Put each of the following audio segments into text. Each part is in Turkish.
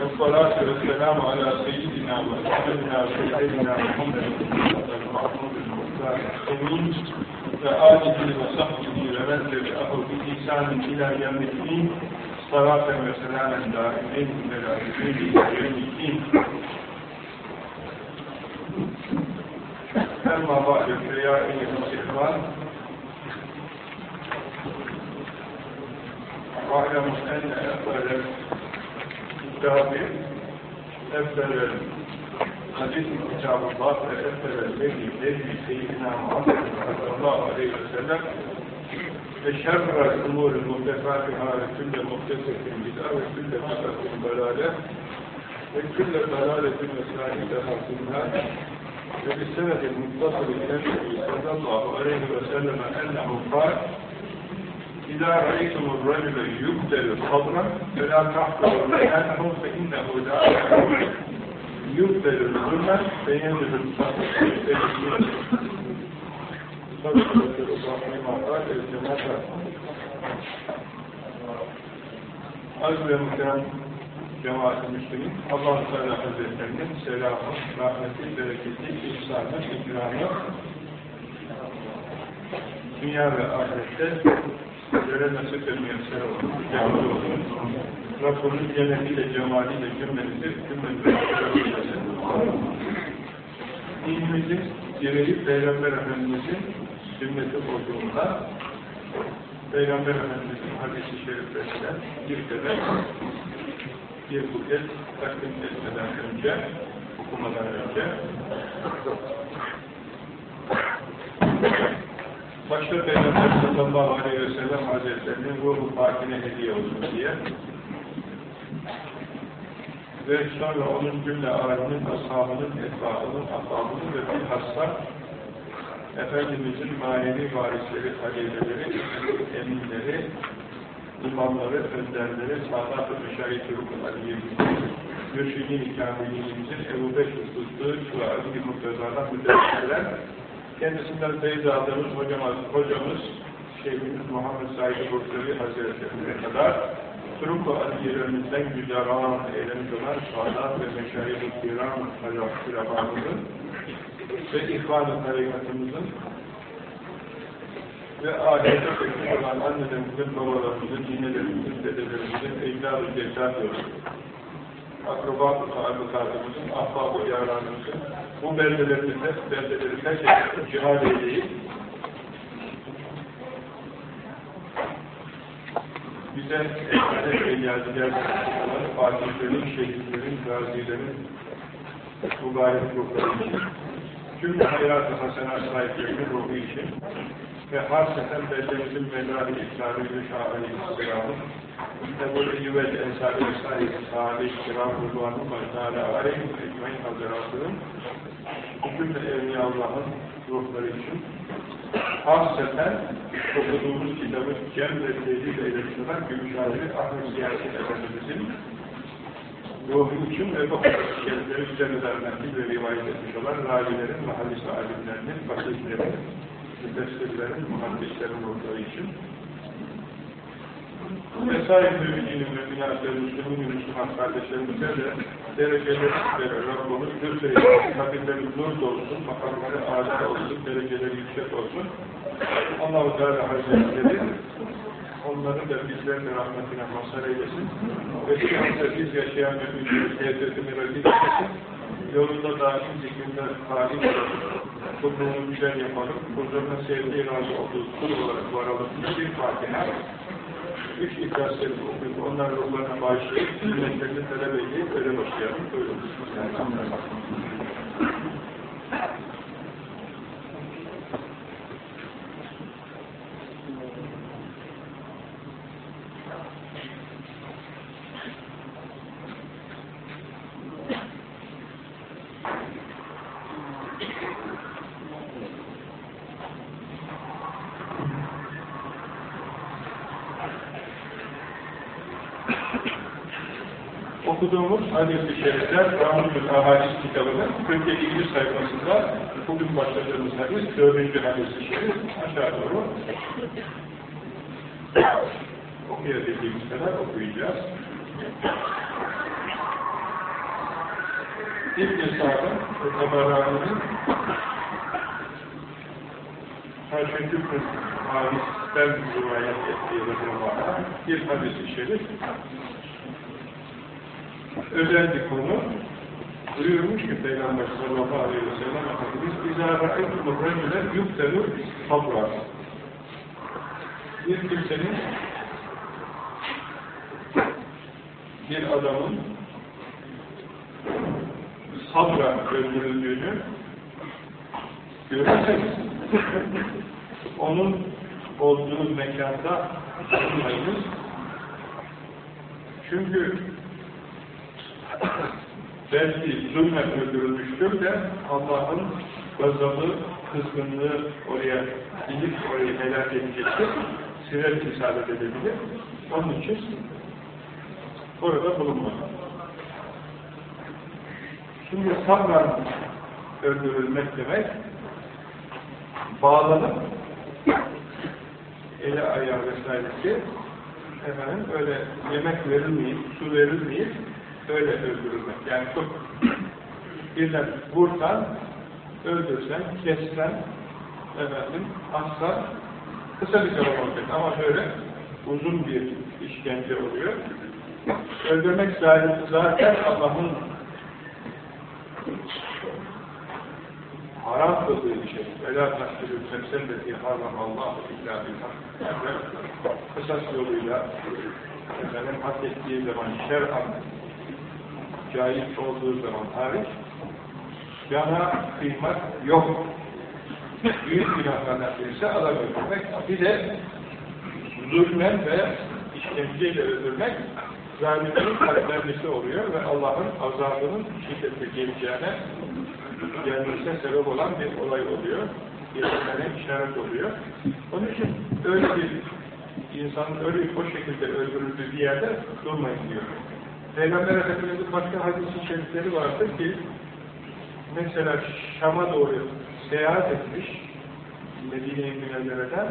والصلاة والسلام على سيدنا وسيدنا وسيدنا محمد المحمود المختار الأمين. وآله وصحبه ومن تبعه بإحسان إلى يوم الدين. صلاة وسلاما دائمين إلى يوم الدين. أما بعد فيا أيها الإخوان. واعلموا أن أفضل الكتاب أفضل حديث كتاب الله أفضل الذي الذي سيدنا محمد صلى الله عليه وسلم. وشر الأمور المحدثاتها وكل محدثة بدعة وكل بدعة ضلالة وكل ضلالة مسائلها في النار وبالسند المتصل النبي صلى الله عليه وسلم أنه قال إذا رأيتم الرجل يبدل صبرا فلا تحقروا مكانه فإنه لا يبدل الظلم فينزل الصبر Aziz ve muhterem cemaat-i müslümin, allah Teala Hazretlerinin selamı, rahmeti, bereketi, ihsanı, ikramı, dünya ve ahirette Böyle nasip etmeyenler olsun, cemaat olsun. Rabbimiz cennetiyle, cemaliyle cümlemizi, cümlemizi eylesin. Dinimizin gereği Peygamber Efendimiz'in sünneti olduğunda Peygamber Efendimiz'in hadisi şeriflerinden bir kadar bir buket takdim etmeden önce, okumadan önce başta Peygamber sallallahu aleyhi ve sellem hazretlerinin ruhu pakine hediye olsun diye. Ve sonra onun cümle aliminin, ashabının, etbağının, ashabının ve bilhassa Efendimizin manevi varisleri, halifeleri, eminleri, imamları, önderleri, Sadat-ı Müşahit-i Rukun Aliye'mizin, Mürşidi-i Kamil'imizin, Ebu Bekir Sıddığı, şu Ali Muhteza'dan müddekiler, kendisinden teyit aldığımız hocamız, hocamız Şeyhimiz Muhammed Said Bursevi Hazretleri'ne kadar Turuk-u Aliye'lerimizden güzeran eylemiş olan Sadat ve Meşahid-i Kiram Hülafamızın ve İhvan-ı Tarikatımızın ve ahirete çekmiş olan annelerimizin, babalarımızın, dinelerimizin, dedelerimizin, ecdad-ı cezad akraba-ı taallukatımızın, ahbab-ı yaranımızın bu beldelerimizde, beldeleri terk edip, cihad edeyip, bize emanet ve olan fatihlerin, şehitlerin, gazilerin mübarek ruhları için, cümle hayat-ı hasenat sahiplerinin ruhu için ve hasreten beldemizin medar-ı İslam'ı ve şah-ı İslam'ın Ebu Eyyüvel Ensari Vesaire Sahabe-i Kiram Rıdvan'ın Mecnâle Aleyhim Ecmain Hazretlerinin bütün Evliya Allah'ın ruhları için hasreten okuduğumuz kitabı Cem ve Tevhid eylemiş olan Gümüşhane Ahmet Siyasi Efendimiz'in ruhu için ve bu şerifleri üzerine dermenli ve rivayet etmiş olan ravilerin, mahallisi alimlerinin, fakirlerin, müfessirlerin, muhaddislerin ruhları için vesaire müminin ve münasır Müslümin Müslüman kardeşlerimize de dereceleri Rabbimiz lütfeyle, kabirleri nur olsun, makamları âlâ olsun, dereceleri yüksek olsun. Allah-u Teala Hazretleri onları da bizlerin de rahmetine mazhar eylesin. Ve şu biz yaşayan müminleri tehditini razı etsin. Yolunda daim zikrinde halim olalım. Kulluğunu güzel yapalım. Huzuruna sevdiği razı olduğu kul olarak varalım. Bir Fatiha. Üç ihlasları okuyup onların ruhlarına bağışlayıp hizmetlerini talep edeyip öyle başlayalım. Buyurun. Okuduğumuz hadis-i şerifler Ramuzul Ahadis kitabının 47. sayfasında bugün başladığımız hadis 4. hadis-i şerif aşağı doğru okuyabildiğimiz kadar okuyacağız. İbn-i Sa'd'ın Tabarani'nin Haşmetüb'ün hadisten rivayet ettiği bir hadis-i şerif özel bir konu buyurmuş ki Peygamber sallallahu aleyhi ve sellem Efendimiz اِذَا رَأَيْتُمُ الرَّجُلَ يُبْتَلُ صَبْرًا Bir kimsenin bir adamın sabra öldürüldüğünü görürseniz onun olduğu mekanda bulunmayınız. Çünkü belki zulmen öldürülmüştür de Allah'ın gazabı, kızgınlığı oraya gidip orayı helak edecektir. Sirer isabet edebilir. Onun için orada bulunmalı. Şimdi sabran öldürülmek demek bağlanıp eli ayağı vesairesi efendim öyle yemek verilmeyip, su verilmeyip öyle öldürülmek. Yani çok birden vursan, öldürsen, kessen, efendim, aslan, kısa bir zaman olacak ama böyle uzun bir işkence oluyor. Öldürmek zaten Allah'ın haram kıldığı bir şey. Vela tasdilü semsen de fi haram Allah illa billah. Yani kısas yoluyla efendim, hak ettiği zaman şer'an caiz olduğu zaman hariç cana kıymak yok. Büyük günahlardan birisi adam öldürmek. Bir de zulmen ve işkenceyle öldürmek zalimlerin kalplerlisi oluyor ve Allah'ın azabının şiddetle geleceğine gelmesine sebep olan bir olay oluyor. Gelmesine işaret oluyor. Onun için öyle bir insanın öyle o şekilde öldürüldüğü bir yerde durmayın diyor. Peygamber Efendimiz'in başka hadis-i şerifleri vardır ki mesela Şam'a doğru seyahat etmiş Medine-i Münevvere'den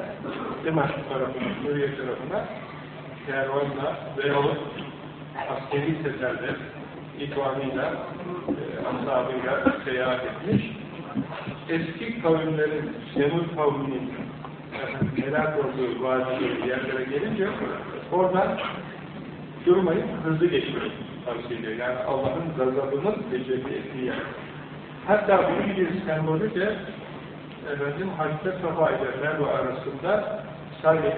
Dimaşk tarafına, Suriye tarafına kervanla veyahut askeri seferle ikvanıyla, e, ashabıyla seyahat etmiş. Eski kavimlerin, Semud kavminin helak olduğu vadileri, yerlere gelince oradan durmayıp hızlı geçmeyi tavsiye ediyor. Yani Allah'ın gazabının tecelli ettiği yer. Hatta bunun bir sembolü de efendim Hacca Safa ile Merve arasında sarıya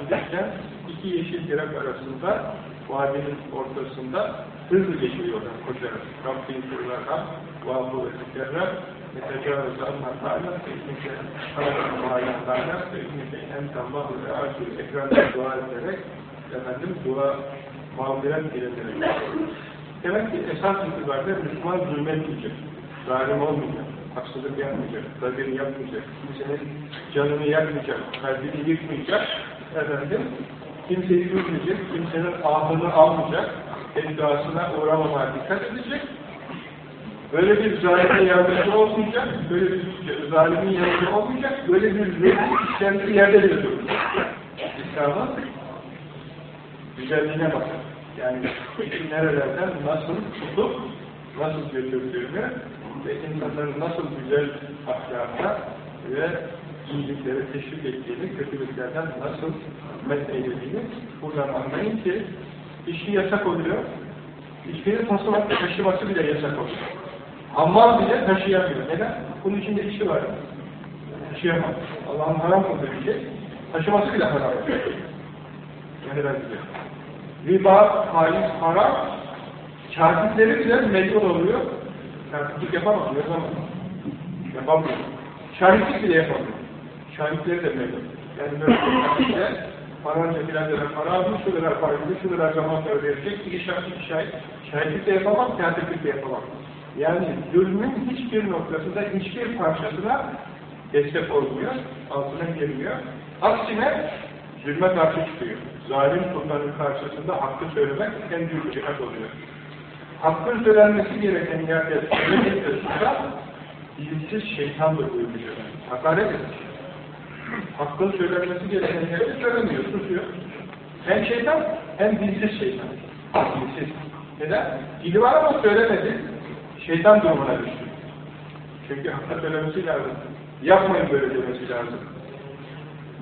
iki yeşil direk arasında vadinin ortasında hızlı geçiyorlar koşarak. Rabbi surlarha vahu ve ve iznike halakan ma'ayan ta'ala ve iznike entallahu ve aşır ekranda dua ederek efendim dua mağfiret dileterek demek ki esas itibariyle Müslüman zulmetmeyecek zalim olmayacak haksızlık yapmayacak, zalim yapmayacak, kimsenin canını yakmayacak, kalbini yıkmayacak, efendim, kimseyi üzmeyecek, kimsenin ahını almayacak, iddiasına uğramamaya dikkat edecek, böyle bir zalime yardımcı olmayacak, böyle bir zalimin yanında olmayacak, böyle bir rezil işlendiği yerde bile durmayacak. İslam'ın güzelliğine bakın. Yani nerelerden nasıl tutup, nasıl götürdüğünü ve insanların nasıl güzel ahlaka ve iyiliklere teşvik ettiğini, kötülüklerden nasıl men eylediğini buradan anlayın ki işi yasak oluyor. İçkiyi taşımak, taşıması bile yasak oluyor. Hammal bile taşıyamıyor. Neden? Bunun içinde işi var. Taşıyamaz. Allah'ın haram kıldığı bir şey. Taşıması bile haram. Yani ben diyor. Riba, faiz, haram, katipleri bile mecbur oluyor. Katiplik yapamaz, yapamaz. Yapamıyor. Şahitlik bile yapamıyor. Şahitleri de mecbur. Yani böyle şahitler, falanca filan kadar para almış, şu kadar para almış, kadar zaman verecek, iki şahit, iki şahit. Şahitlik de yapamaz, katiplik de yapamaz. Yani zulmün hiçbir noktasında, hiçbir parçasına destek olmuyor, altına girmiyor. Aksine zulme karşı çıkıyor. Zalim sultanın karşısında hakkı söylemek en büyük cihat oluyor. Hakkın söylenmesi gereken yerde söylemekle sultan, dilsiz şeytandır buyurmuş efendim. Hakaret etmiş. Hakkın söylenmesi gereken yerde söylemiyor, susuyor. Hem şeytan, hem dilsiz şeytan. Dilsiz. Neden? Dili var ama söylemedi. şeytan durumuna düştü. Çünkü hakka söylemesi lazım. Yapmayın böyle demesi lazım.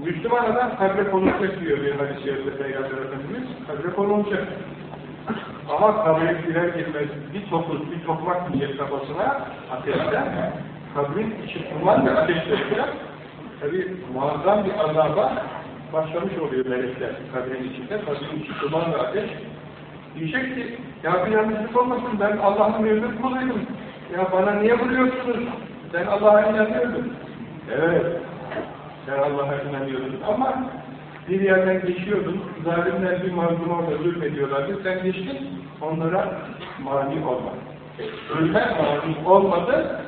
Müslüman adam kabre konulacak diyor bir hadis-i şerifte Peygamber Efendimiz. Kabre konulacak. Ama kabre girer girmez bir topuz, bir tokmak diyecek kafasına ateşten kabrin içi duman ve ateş verecek. Tabi muazzam bir azaba başlamış oluyor melekler kabrin içinde. Kabrin içi duman ve ateş. Diyecek ki, ya bir yanlışlık olmasın, ben Allah'ın mevcut kuluydum. Ya bana niye vuruyorsunuz? Ben Allah'a inanıyordum. Evet, sen Allah'a inanıyordun ama bir yerden geçiyordun, zalimler bir mazlum orada zulmediyorlardı, sen geçtin, onlara mani olma. Zulme mani olmadı,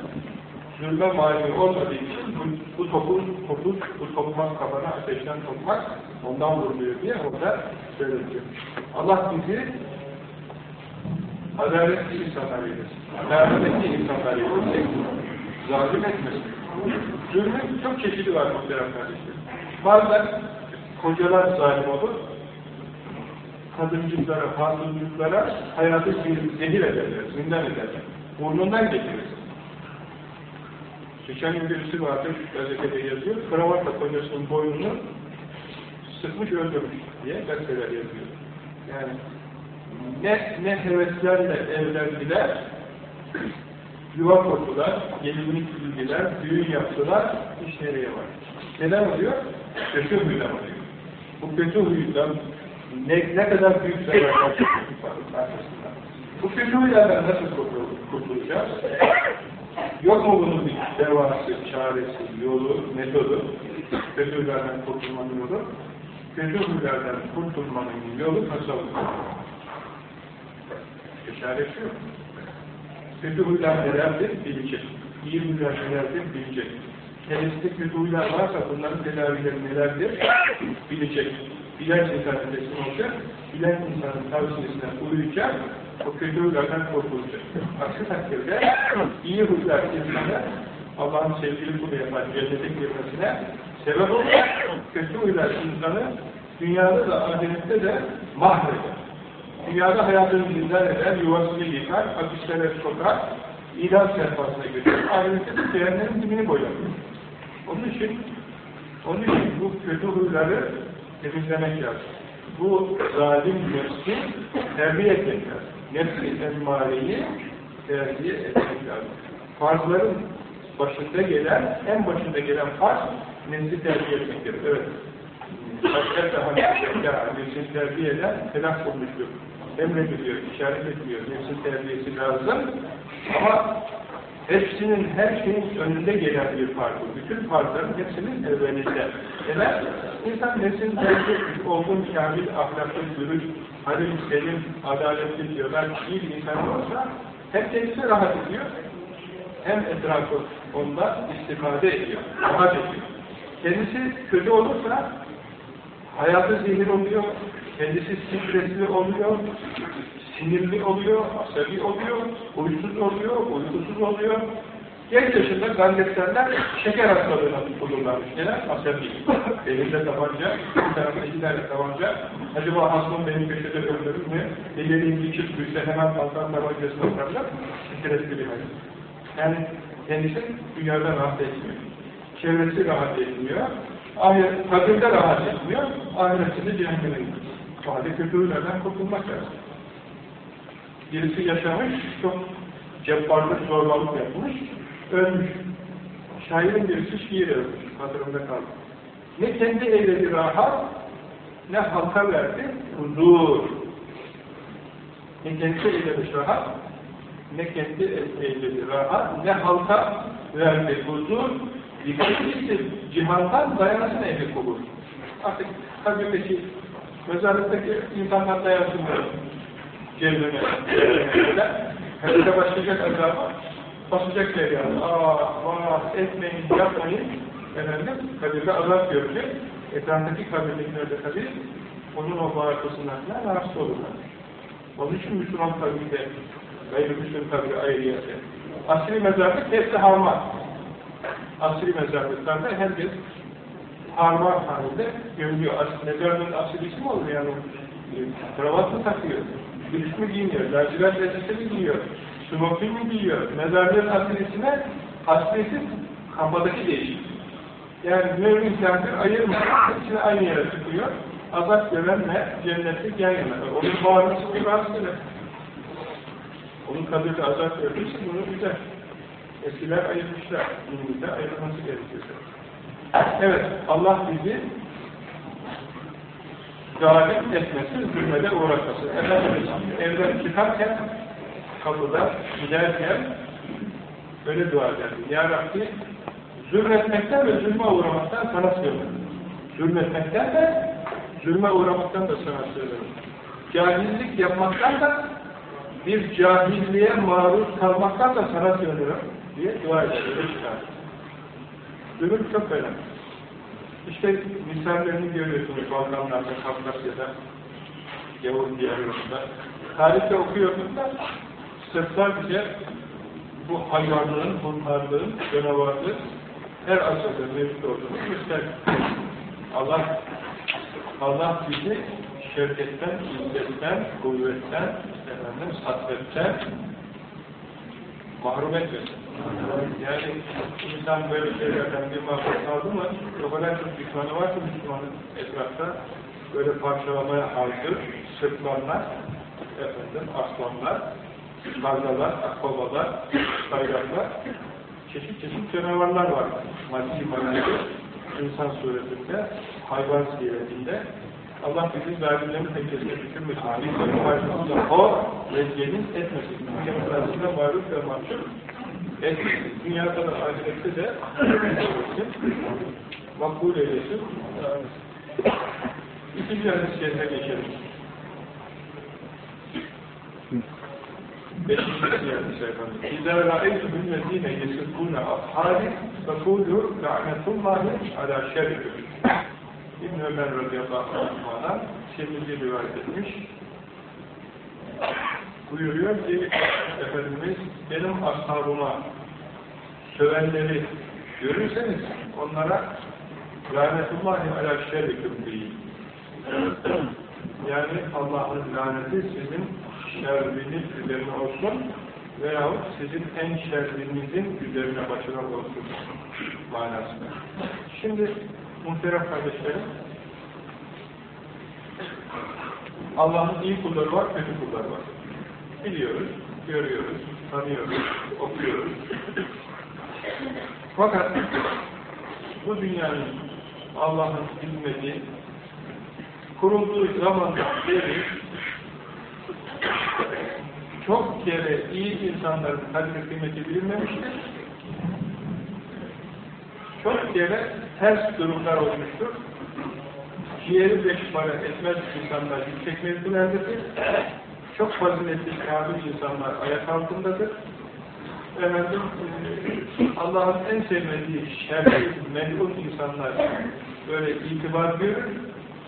zulme mani olmadığı için bu, bu topuz, topuz, bu tokmak kafana ateşten tokmak ondan vuruluyor diye orada söyleniyor. Allah bizi adaletli insanlar eylesin. Adaletli insanlar eylesin. Zalim etmesin. Zulmün çok çeşidi var muhterem kardeşler. Bazen kocalar zalim olur, kadıncıklara, hatıncıklara hayatı zehir ederler, zindan ederler. Burnundan getirir. Geçen gün birisi vardı, gazetede yazıyor, kravatla kocasının boynunu sıkmış öldürmüş diye gazeteler yazıyor. Yani ne, ne heveslerle evlendiler, yuva kurdular, gelinlik bildiler, düğün yaptılar, iş nereye var? Neden oluyor? Kötü huydan oluyor. Bu kötü huydan ne, ne kadar büyük zararlar arkasından. Bu kötü huylardan nasıl kurtulacağız? Yok mu bunun bir devası, çaresi, yolu, metodu? Kötü huylardan kurtulmanın yolu? Kötü huylardan kurtulmanın yolu nasıl olur? İşaret yok. Kötü huylar nelerdir? Bilecek. İyi huylar nelerdir? Bilecek. Kötü huylar varsa bunların tedavileri nelerdir? Bilecek. Bilen insan teslim olacak. Bilen insanın tavsiyesine uyuyacak. O kötü huylardan kurtulacak. Aksi takdirde iyi huylar insanı Allah'ın sevgili kulu yapar, cennete girmesine sebep olur. Kötü huylar insanı dünyada da ahirette de mahreder. Dünyada hayatını zindan eder, yuvasını yıkar, hapislere sokar, idam sehpasına götürür. Ahirette de cehennemin dibini boyar. Onun için, onun için bu kötü huyları temizlemek lazım. Bu zalim nefsi terbiye etmek lazım. Nefsi emmareyi terbiye etmek lazım. Farzların başında gelen, en başında gelen farz nefsi terbiye etmektir. Evet. Başka daha nefsin terbiye eden felak olmuştur emrediliyor, işaret ediliyor, nefsin terbiyesi lazım. Ama hepsinin, her şeyin önünde gelen bir farkı. Bütün farkların hepsinin evvelinde. Neden? İnsan nefsin terbiye etmiş, olgun, kamil, ahlaklı, dürüst, halim, selim, adaletli diyorlar, iyi bir insan olsa hem kendisi rahat ediyor, hem etrafı onda istifade ediyor, rahat ediyor. Kendisi kötü olursa hayatı zehir oluyor, kendisi stresli oluyor, sinirli oluyor, asabi oluyor, uysuz oluyor, uykusuz oluyor. Genç yaşında gayretlerler şeker hastalığına tutulurlarmış. Neden? Asabi. Elinde tabanca, bir tarafta iki tane tabanca. Acaba hasmım beni köşede öldürür mü? Ellerim bir büyüse hemen kalkan tabancasını atarlar. Stresli bir hayat. Yani kendisi dünyada rahat etmiyor. Çevresi rahat etmiyor. Ahiret, kabirde rahat etmiyor. Ahiretinde cehenneme gidiyor. O halde kötü huylardan kurtulmak lazım. Birisi yaşamış, çok cebbarlık, zorbalık yapmış, ölmüş. Şairin birisi şiir yazmış, hatırımda kaldı. Ne kendi eyledi rahat, ne halka verdi huzur. Ne kendi eyledi rahat, ne kendi eyledi rahat, ne halka verdi huzur. Dikkat edilsin, cihandan dayanasın ehli kubur. Artık kabirdeki mezarlıktaki insanlar dayansınlar cebine, cebine Kabirde başlayacak azaba, basacak yani. Aa, vah, etmeyin, yapmayın. Efendim, kabirde azap görecek. Etraftaki kabirdekiler de onun o bağırtısından rahatsız olurlar. Onun için Müslüman kabirde, gayrimüslim kabiri ayrıyeti. Asri mezarlık hepsi harman. Asri mezarlıklarda herkes harman halinde görülüyor. Mezarlığın asli ismi olur yani. Kravat mı takıyor? Gülüş mü giyiniyor? Lacivert elbise mi giyiyor? Smokin mi giyiyor? Mezarlığın aslisine, aslisi kafadaki değişik. Yani mümin kafir ayırmadan hepsini aynı yere tıkıyor. Azap görenle cennetlik yan yana. Onun bağırması bir rahatsız Onun kabirde azap gördüyse bunu bize. Eskiler ayırmışlar. Dinimizde ayrılması gerekiyor. Evet, Allah bizi zalim etmesi, zulmede uğratması. Efendimiz evden çıkarken, kapıda giderken böyle dua ederdi. Ya Rabbi, zulmetmekten ve zulme uğramaktan sana sığınırım. Zulmetmekten de, zulme uğramaktan da sana sığınırım. Cahillik yapmaktan da, bir cahilliğe maruz kalmaktan da sana sığınırım diye dua eder. Zulüm çok önemli. İşte misallerini görüyorsunuz Balkanlarda, Kafkasya'da, Yavuz diyarlarında. Tarihte okuyordum da sırtlar bize bu hayvanlığın, bunlarlığın, canavarlığın her asırda mevcut olduğunu gösterir. Allah Allah bizi şevketten, izzetten, kuvvetten, efendim, satvetten mahrum etmesin. Yani insan böyle şeylerden bir mahrum kaldı mı, o kadar çok düşmanı var ki Müslümanın etrafta böyle parçalamaya hazır, sırtlanlar, efendim, aslanlar, kargalar, akbabalar, bayraklar, çeşit çeşit canavarlar var. Maddi manevi, insan suretinde, hayvan siretinde. Allah bizi zalimlerin tekesine düşürmesin. Bizlerin karşımızda o ve gelin etmesin. Demokrasine maruz ve mahcup etmesin. Dünyada da ahirette de etmesin. Makbul eylesin. İkinci hadis-i şerife geçelim. Beşincisi hadis-i efendim. İzâ râeytümün lezîne yesirkûne ashâli fekûlû la'netullâhi alâ şerrikû. İbn Ömer radıyallahu anh'a'dan Şemil'i rivayet etmiş. Buyuruyor ki Efendimiz benim ashabıma sövenleri görürseniz onlara lanetullahi ala şerrikum deyin. Yani Allah'ın laneti sizin şerriniz üzerine olsun veyahut sizin en şerrinizin üzerine başına olsun manasında. Şimdi muhterem kardeşlerim Allah'ın iyi kulları var, kötü kulları var. Biliyoruz, görüyoruz, tanıyoruz, okuyoruz. Fakat bu dünyanın Allah'ın bilmediği kurulduğu zamandan beri çok kere iyi insanların kadri kıymeti bilinmemiştir. Çok kere ters durumlar olmuştur. Ciğeri beş para etmez insanlar yüksek mevkilerdedir. Çok faziletli kamil insanlar ayak altındadır. Efendim, Allah'ın en sevmediği şerri, menhul insanlar böyle itibar görür.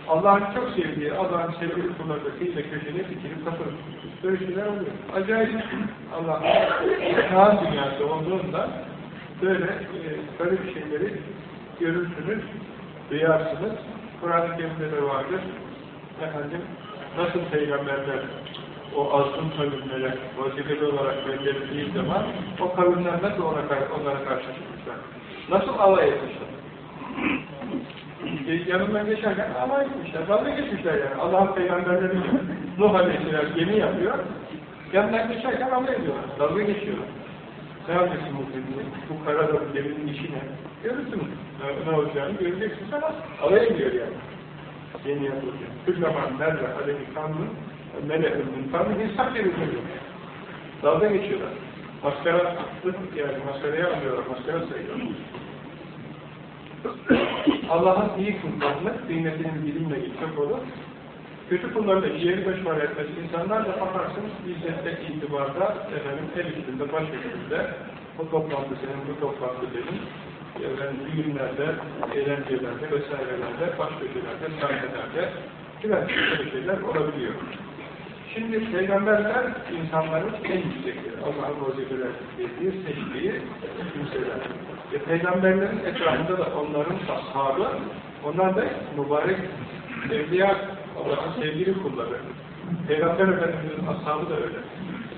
Allah'ın çok sevdiği, Allah'ın sevdiği kulları kıyla köşede dikilip kapır. Böyle şeyler oluyor. Acayip Allah'ın kaan dünyası olduğunda böyle e, garip şeyleri görürsünüz, duyarsınız. Kur'an-ı Kerim'de de vardır. Efendim, nasıl peygamberler o azgın kavimlere vazifeli olarak gönderildiği zaman o kavimler nasıl ona, onlara karşı çıkmışlar? Nasıl alay etmişler? E, yanından geçerken alay etmişler, dalga geçmişler yani. Allah'ın peygamberleri Nuh Aleyhisselam gemi yapıyor, yanından geçerken alay ediyorlar, dalga geçiyorlar. Ne yapacaksın bu geminin, bu karada bu geminin içine? Görürsün ne, ne olacağını göreceksin sana. Alay ediyor yani. Yeni yapılacak. Kürleman nerede aleyhi kanun meleğinin kanun insan verilmiyor. Dalga geçiyorlar. Maskara yani maskaraya alıyorlar, maskara sayıyorlar. Allah'ın iyi kullarını, kıymetinin bilinmediği çok olur. Kötü kullarla ciğeri başmar etmesi insanlar da bakarsınız izzette, itibarda, efendim, el üstünde, baş üstünde, bu toplantı senin, bu toplantı benim, efendim, düğünlerde, eğlencelerde vesairelerde, baş köşelerde, sahnelerde, filan böyle şeyler olabiliyor. Şimdi peygamberler insanların en yüksekleri. Allah'ın vazifeler dediği, seçtiği kimseler. E, peygamberlerin etrafında da onların ashabı, onlar da mübarek evliya Allah'ın sevgili kulları. Peygamber Efendimiz'in ashabı da öyle.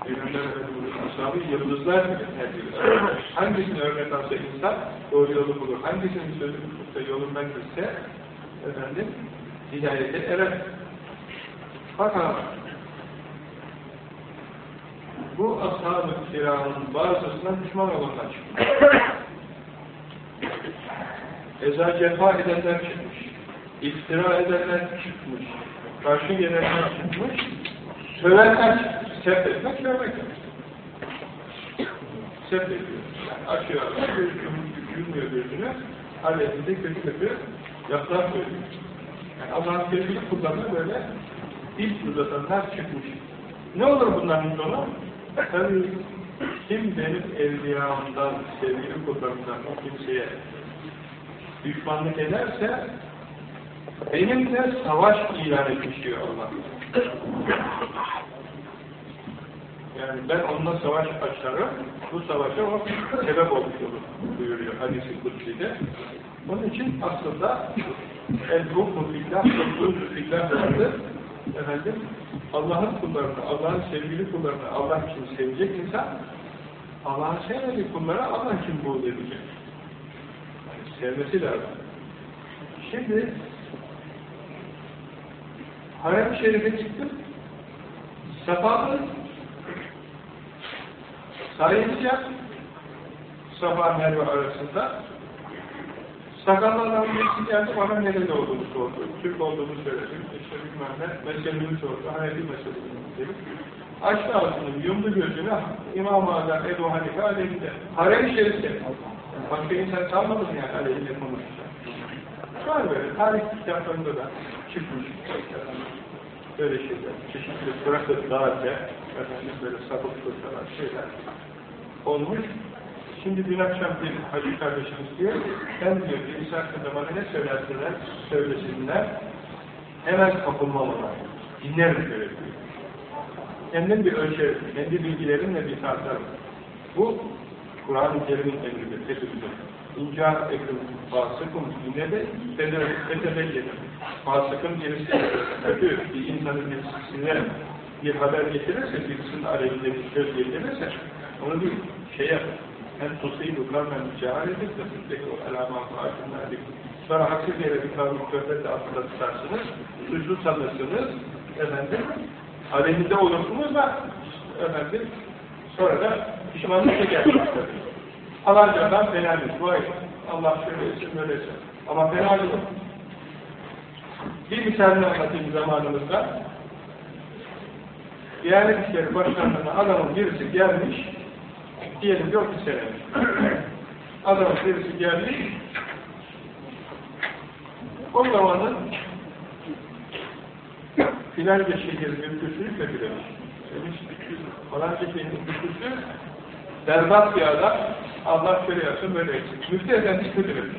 Peygamber Efendimiz'in ashabı yıldızlar gibi neredeyse. Hangisini örnek alsa insan doğru yolu bulur. Hangisinin sözü tutsa yolundan gitse efendim hidayete erer. Fakat bu ashab-ı kiramın bazısına düşman olanlar çıkmış. Eza cefa edenler çıkmış. İftira edenler çıkmış. Karşı gelenler çıkmış. Sövenler çıkmış. Sep etmek, sövmek demek. Sep ediyor. Yani açıyor, açıyor, gülmüyor gözünü. Halletinde kötü kötü laflar söylüyor. Yani Allah'ın kelimini kullanıyor böyle dil uzatanlar çıkmış. Ne olur bunların sonu? Tabii kim benim evliyamdan, sevgili kullarımdan kimseye düşmanlık ederse benimle savaş ilan etmiş diyor Allah. Yani ben onunla savaş açarım, bu savaşa o sebep olmuş olur buyuruyor hadis-i kutsi'de. Onun için aslında el-ruhu fillah, el-ruhu fillah vardır. Efendim, Allah'ın kullarını, Allah'ın sevgili kullarını Allah için sevecek insan, Allah'ın sevmediği kullara Allah için buğz edecek. Yani sevmesi lazım. Şimdi Harem-i Şerif'e çıktım. Safalı sayılacak Safa Merve arasında sakallı adam birisi geldi bana nerede olduğunu sordu. Türk olduğunu söyledim. İşte bilmem ne meselemi sordu. Hanefi meselemi dedim. Açtı ağzını, yumdu gözünü. İmam-ı Azam Ebu Hanife aleyhinde. Harem-i Şerif'te. Başka insan kalmadı yani aleyhinde konuşacak. Var böyle tarih kitaplarında da çıkmış. Böyle şeyler. Çeşitli bırakıp dağıtça efendim böyle sapık fırsalar şeyler olmuş. Şimdi dün akşam bir hacı kardeşimiz diyor, ben diyor birisi hakkında bana ne söylerseler, söylesinler, hemen kapılmamalar. Dinlerim böyle diyor. Kendim bir ölçerim, kendi bilgilerimle bir tartarım. Bu, Kur'an-ı Kerim'in emridir, teşekkür İnca ekrim fasıkım yine de fetebeyyenim. Fasıkın birisi kötü bir insanın birisine bir haber getirirse, birisinin aleyhinde bir söz getirirse, onu bir şey yap. Hem tusibu kavmen cehalettir, tusibu o alamat farkındadır. Sonra haksız yere bir kavmi köfetle altında tutarsınız, suçlu sanırsınız, efendim, aleyhinde olursunuz da, efendim, sonra da pişmanlık çekersiniz. Falancadan fenadır, vay, Allah şöyle etsin, böyle etsin. Ama fena değil. Bir misalini anlatayım zamanımızda. Diyanet İşleri Başkanlığı'na adamın birisi gelmiş, diyelim ki 30 sene. Adamın birisi gelmiş, o zamanın filanca şehir mülküsünü kötülemiş. Demiş, falanca şehir mülküsü berbat bir adam, Allah şöyle yapsın, böyle etsin. Müftü Efendi kötülemiş.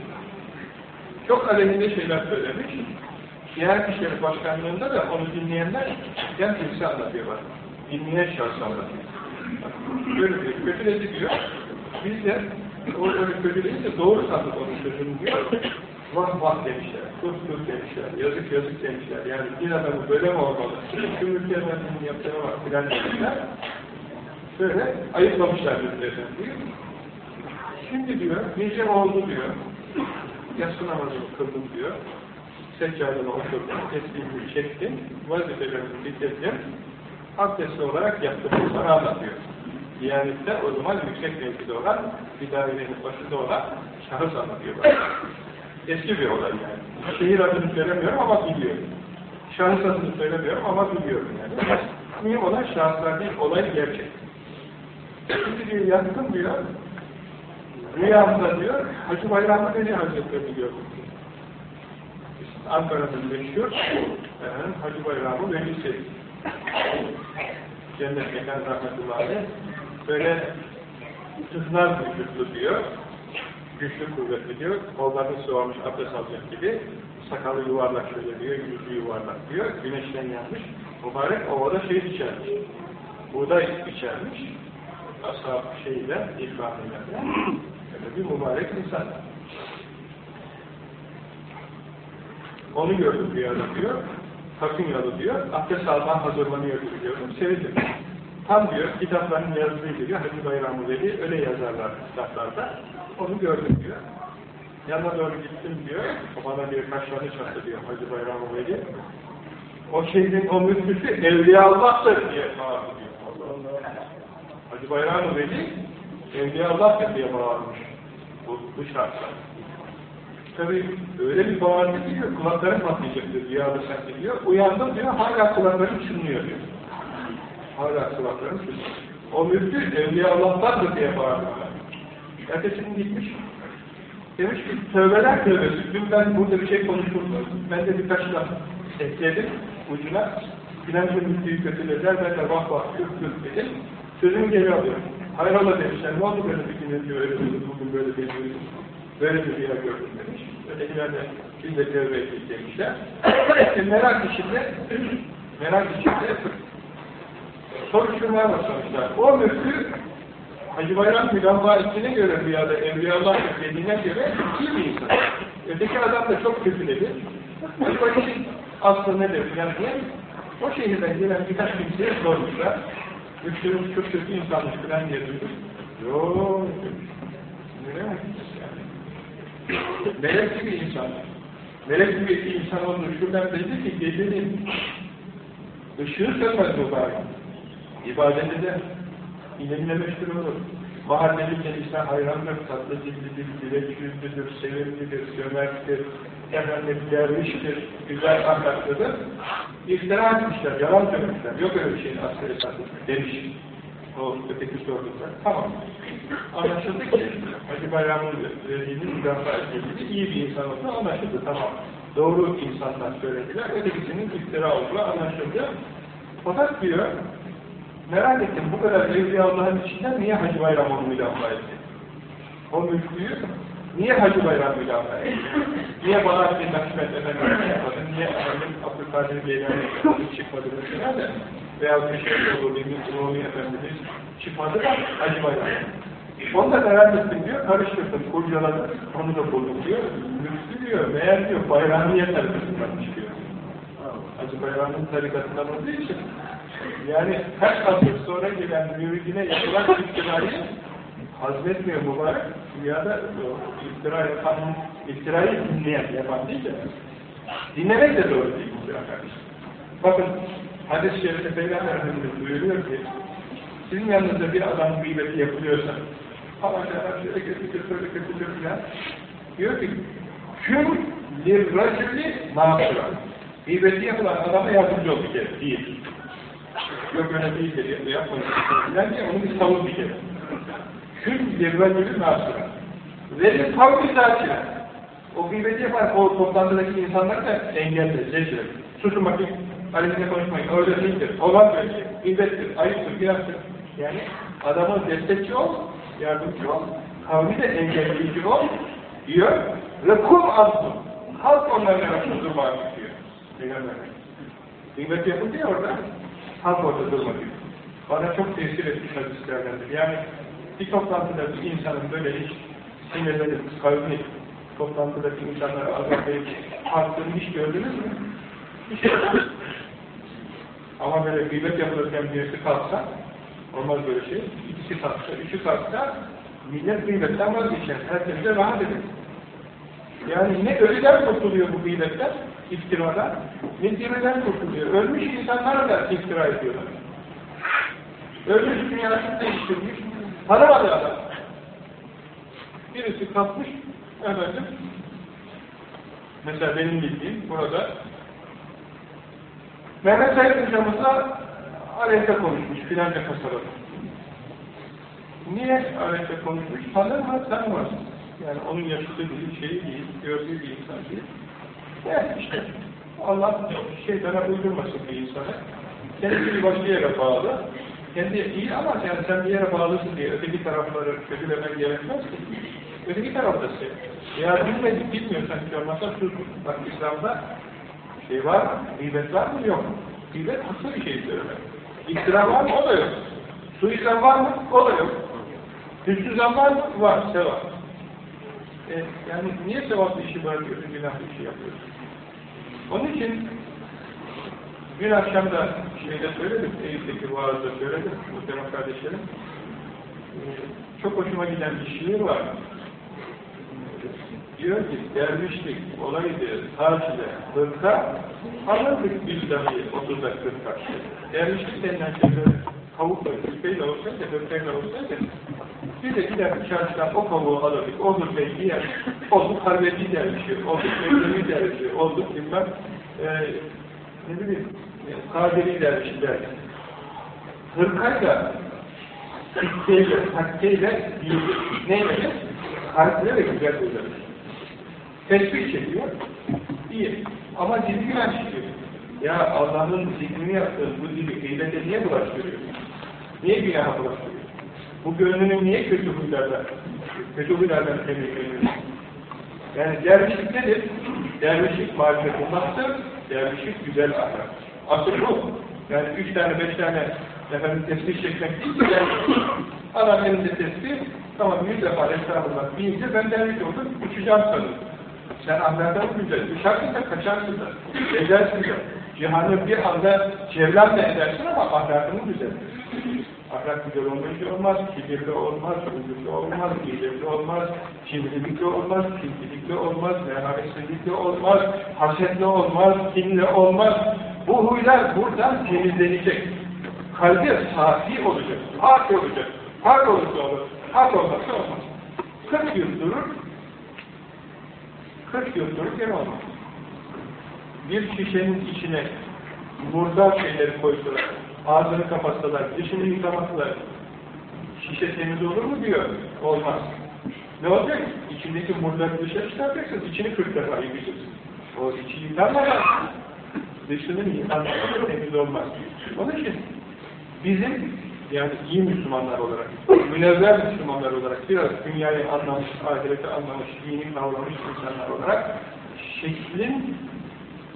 Çok aleyhinde şeyler söylemiş. Diğer İşleri Başkanlığı'nda da onu dinleyenler yan birisi anlatıyorlar. Dinleyen şahsı anlatıyor. Böyle diyor, kötüledi diyor. Biz de o öyle kötüleyince doğru sandık onun sözünü diyor. Vah vah demişler, dur dur demişler, yazık yazık demişler. Yani din adamı böyle mi olmalı? Şu Mülki Efendi'nin yaptığı var filan demişler. Böyle ayıplamışlar Mülki Efendi'yi. Şimdi diyor, nice oldu diyor. Yatsı namazını kıldım diyor. Seccadına oturdum, tesbihimi çektim, vazifelerimi bitirdim. Abdestli olarak yaptığımı sana anlatıyor. Diyanette o zaman yüksek mevkide olan, bir dairenin başında olan şahıs anlatıyor. Eski bir olay yani. Şehir adını söylemiyorum ama biliyorum. Şahıs adını söylemiyorum ama biliyorum yani. Mühim olan şahıslar değil, olay gerçek. Şimdi diyor, yattım diyor, rüyamda diyor, Hacı Bayramı Veli Hazretleri gördüm. Ankara'nın meşhur efendim, Hacı Bayramı Velisi. Cennet Mekan Rahmetullahi böyle tıhnar vücutlu diyor, güçlü kuvvetli diyor, kollarını sıvamış abdest alacak gibi, sakalı yuvarlak şöyle diyor, yüzü yuvarlak diyor, güneşten yanmış, mübarek ovada şey içermiş, buğday içermiş, ashab şeyle, ikramıyla, öyle bir mübarek insan. Onu gördüm rüyada diyor, Takınyalı diyor, abdest almaya hazırlanıyor diyorum, sevindim. Tam diyor, kitapların yazdığı diyor, Hacı Bayram Veli, öyle yazarlar kitaplarda. Onu gördüm diyor. Yanına doğru gittim diyor, bana bir kaşlarını çattı diyor Hacı Bayram Veli. O şehrin o müftüsü Evliya Allah'tır diye bağırdı diyor. Allah Allah. Hacı Bayram Veli, Evliya Allah'tır diye bağırmış bu, bu şartlar. Tabi öyle bir bağırdı ki kulaklarım patlayacaktır rüyada sen diyor. Uyandım diyor, hala kulaklarım çınlıyor diyor. Hala kulaklarım çınlıyor. O müftü Evliya Allah'tandır diye bağırıyorlar. Ertesi gün gitmiş. Demiş ki tövbeler tövbesi. Dün ben burada bir şey konuşurdum. Ben de birkaç laf ekledim ucuna. Filanca müftüyü kötülediler. Ben de vah vah kürk kürk dedim. Sözümü geri alıyorum. Hayrola demişler. Ne oldu böyle bir gün diyor öyle dedi. Bugün böyle bir duydum. Böyle bir rüya gördüm demiş. Ötekiler de biz de tövbe ettik demişler. İşte merak içinde merak içinde soruşturmaya başlamışlar. O müftü Hacı Bayram müdafaa göre rüyada Evliyaullah dediğine göre iyi bir insan. Öteki adam da çok kötü dedi. Acaba işin aslı nedir filan diye o şehirden gelen birkaç kimseye sormuşlar. Müftünün çok kötü insanmış filan diye duydum. Yoo yani? Melek gibi insan. Melek gibi bir insan olduğunu şuradan dedi ki gecenin ışığı sönmez mübarek. İbadeti de ilimle meşgul olur. Mahalleli kendisine hayrandır, tatlı dillidir, dilek yüzlüdür, sevimlidir, cömerttir, efendim derviştir, güzel ahlaklıdır. İftira etmişler, yalan söylemişler. Yok öyle bir şeyin aslı esası demiş. O öteki sorduğunda. Tamam. Anlaşıldı ki Hacı Bayram'ın verdiğini müdafaa ettiğini iyi bir insan olduğu anlaşıldı. Tamam. Doğru insanlar söylediler. Ötekisinin iftira olduğu anlaşıldı. Fakat diyor, merak ettim bu kadar Evliya Allah'ın içinden niye Hacı Bayram onu müdafaa etti? O mülküyü niye Hacı Bayram müdafaa? Niye Bahattin Nakşimet Efendi'ne yapmadı? Niye efendim Abdülkadir Geylani çıkmadı mesela da? Veya şey olur, bir Rumi Efendimiz çıkmadı da Hacı Bayram. Onu da merak ettim diyor, karıştırdım, kurcaladım, onu da buldum diyor. Müftü diyor, meğer diyor, bayramiye tarikatından çıkıyor. Hacı Bayram'ın tarikatından olduğu için yani kaç asır sonra gelen müridine yapılan iftirayı hazmetmiyor mübarek. Dünyada iftira yapan, iftirayı dinleyen, yapan değil de dinlemek de doğru değil muhtemelen kardeşim. Bakın hadis-i şerifte Peygamber Efendimiz buyuruyor ki sizin yanınızda bir adam gıybeti yapılıyorsa falan kadar şöyle kötüdür, şöyle kötüdür filan diyor ki küm lirracülü nâsıra gıybeti yapılan adama yardımcı ol bir kere, değil. Yok öyle değil yapmayın. Filan diye onu bir savun bir kere. Küm lirracülü nâsıra ve kavmi zatine o gıybeti yapan o toplantıdaki insanlar da engelle, zecre. Susun bakayım, aleyhine konuşmayın, öyle değildir, olan böyle şey, gıybettir, ayıptır, günahtır. Yani adama destekçi ol, yardımcı ol, kavmi de engelleyici ol, diyor. Ve kum. Halk onların arasında durmak istiyor. Peygamber. Gıybet yapıldı ya orada, halk orada durmak istiyor. Bana çok tesir etmiş hadislerdendir. Yani bir toplantıda bir insanın böyle hiç sinirlenip, kalbini toplantıdaki insanlara azaltayıp arttığını hiç gördünüz mü? Ama böyle gıybet yapılırken birisi kalksa, olmaz böyle şey. İkisi kalksa, üçü kalksa, millet gıybetten vazgeçer. Herkes de rahat eder. Yani ne ölüden kurtuluyor bu gıybetten, iftiradan, ne diriden kurtuluyor. Ölmüş insanlara da iftira ediyorlar. Ölmüş dünyasını değiştirmiş, tanımadı adam. Birisi kalkmış, efendim, mesela benim bildiğim burada Mehmet Said hocamızla aleyhte konuşmuş filanca kasabada. Niye aleyhte konuşmuş? Tanır mı? Tanımaz. Yani onun yaşadığı bir şey değil, gördüğü bir insan değil. Yani işte Allah şeytana uydurmasın bir insana. Kendisi başka yere bağlı. Kendi iyi ama yani sen bir yere bağlısın diye öteki tarafları kötülemen gerekmez ki. Öteki tarafta sen. Ya bilmedik, bilmiyorsan hiç olmazsa sus. Bak İslam'da şey var mı? Gıybet var mı? Yok. Gıybet haklı bir şey söylemek. İftira var mı? O da yok. Suizan var mı? O da yok. Hüsnüzan var mı? Var. Sevap. E, yani niye sevaplı işi bırakıyorsun, günahlı işi yapıyorsun? Onun için Dün akşam da şeyde söyledim, Eyüp'teki vaazda söyledim, muhterem kardeşlerim. Ee, Çok hoşuma giden bir şiir var. Diyor ki, dervişlik olaydı, tac ile hırka, alırdık biz dahi otuza kırka. Dervişlik denilen şeyler kavukla, küpeyle olsaydı, hırkayla olsaydı, biz de gider çarşıdan o kavuğu alırdık, o hırkayı giyer, olduk harbeci dervişi, olduk mevlevi dervişi, olduk bilmem, e, ne bileyim, e, kaderi dervişi derdi. Hırkayla, takkeyle, takkeyle, neyle, harfle ve güzel söylemiş. Tesbih çekiyor, iyi. Ama dili günah çekiyor. Ya Allah'ın zikrini yaptığı bu dili gıybete niye bulaştırıyor? Niye günaha bulaştırıyor? Bu gönlünü niye kötü huylarla, kötü huylarla temizleniyor? Yani dervişlik nedir? Dervişlik marifetullah'tır, dervişlik güzel ahlak. Asıl bu. Yani üç tane, beş tane efendim tesbih çekmek değil ki dervişlik. Adam elinde tesbih, tamam yüz defa estağfurullah deyince ben derviş oldum, uçacağım sanırım. Sen ahlaktan güzel, uçarsın da kaçarsın da, edersin de. Cihanı bir anda çevrenle edersin ama ahlakını güzel. Ahlak güzel olmayınca olmaz, kibirli olmaz, uyurlu olmaz, iyilikli olmaz, cimrilikli olmaz, kinlilikli olmaz, merhametsizlikli olmaz, hasetli olmaz, kinli olmaz. Bu huylar buradan temizlenecek. Kalbi safi olacak, hak olacak. Hak olursa olur, hak olmazsa olmaz. 40 yıl durur, 40 yıl durur gene olmaz. Bir şişenin içine murdar şeyleri koysalar, ağzını kapatsalar, dişini yıkamasalar, şişe temiz olur mu diyor. Olmaz. Ne olacak? İçindeki murdarı dışarı çıkaracaksın, içini 40 defa yıkayacaksın. O içi yıkanmadan, dışının yıkanmadan temiz olmaz. Onun için bizim yani iyi Müslümanlar olarak, münevver Müslümanlar olarak biraz dünyayı anlamış, ahireti anlamış, dini kavramış insanlar olarak şeklin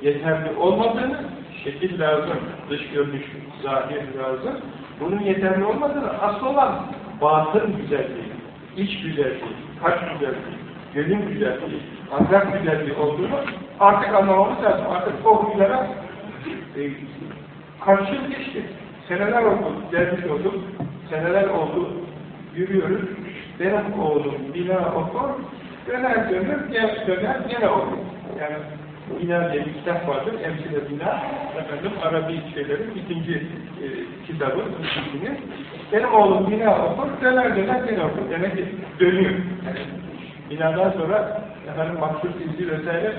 yeterli olmadığını, şekil lazım, dış görünüş, zahir lazım. Bunun yeterli olmadığını, asıl olan batın güzelliği, iç güzelliği, kalp güzelliği, gönül güzelliği, ahlak güzelliği olduğunu artık anlamamız lazım. Artık o huylara e, karşı geçti. Seneler oldu, gelmiş olduk, seneler oldu, yürüyoruz. Benim oğlum bina okur, döner döner, gel döner, gene okur. Yani Bina diye bir kitap vardır, Emsile Bina, efendim Arabi şeylerin ikinci e, kitabı, ikincini. Benim oğlum bina okur, döner döner gene okur. Demek ki dönüyor. Yani, binadan sonra efendim maksud izli vesaire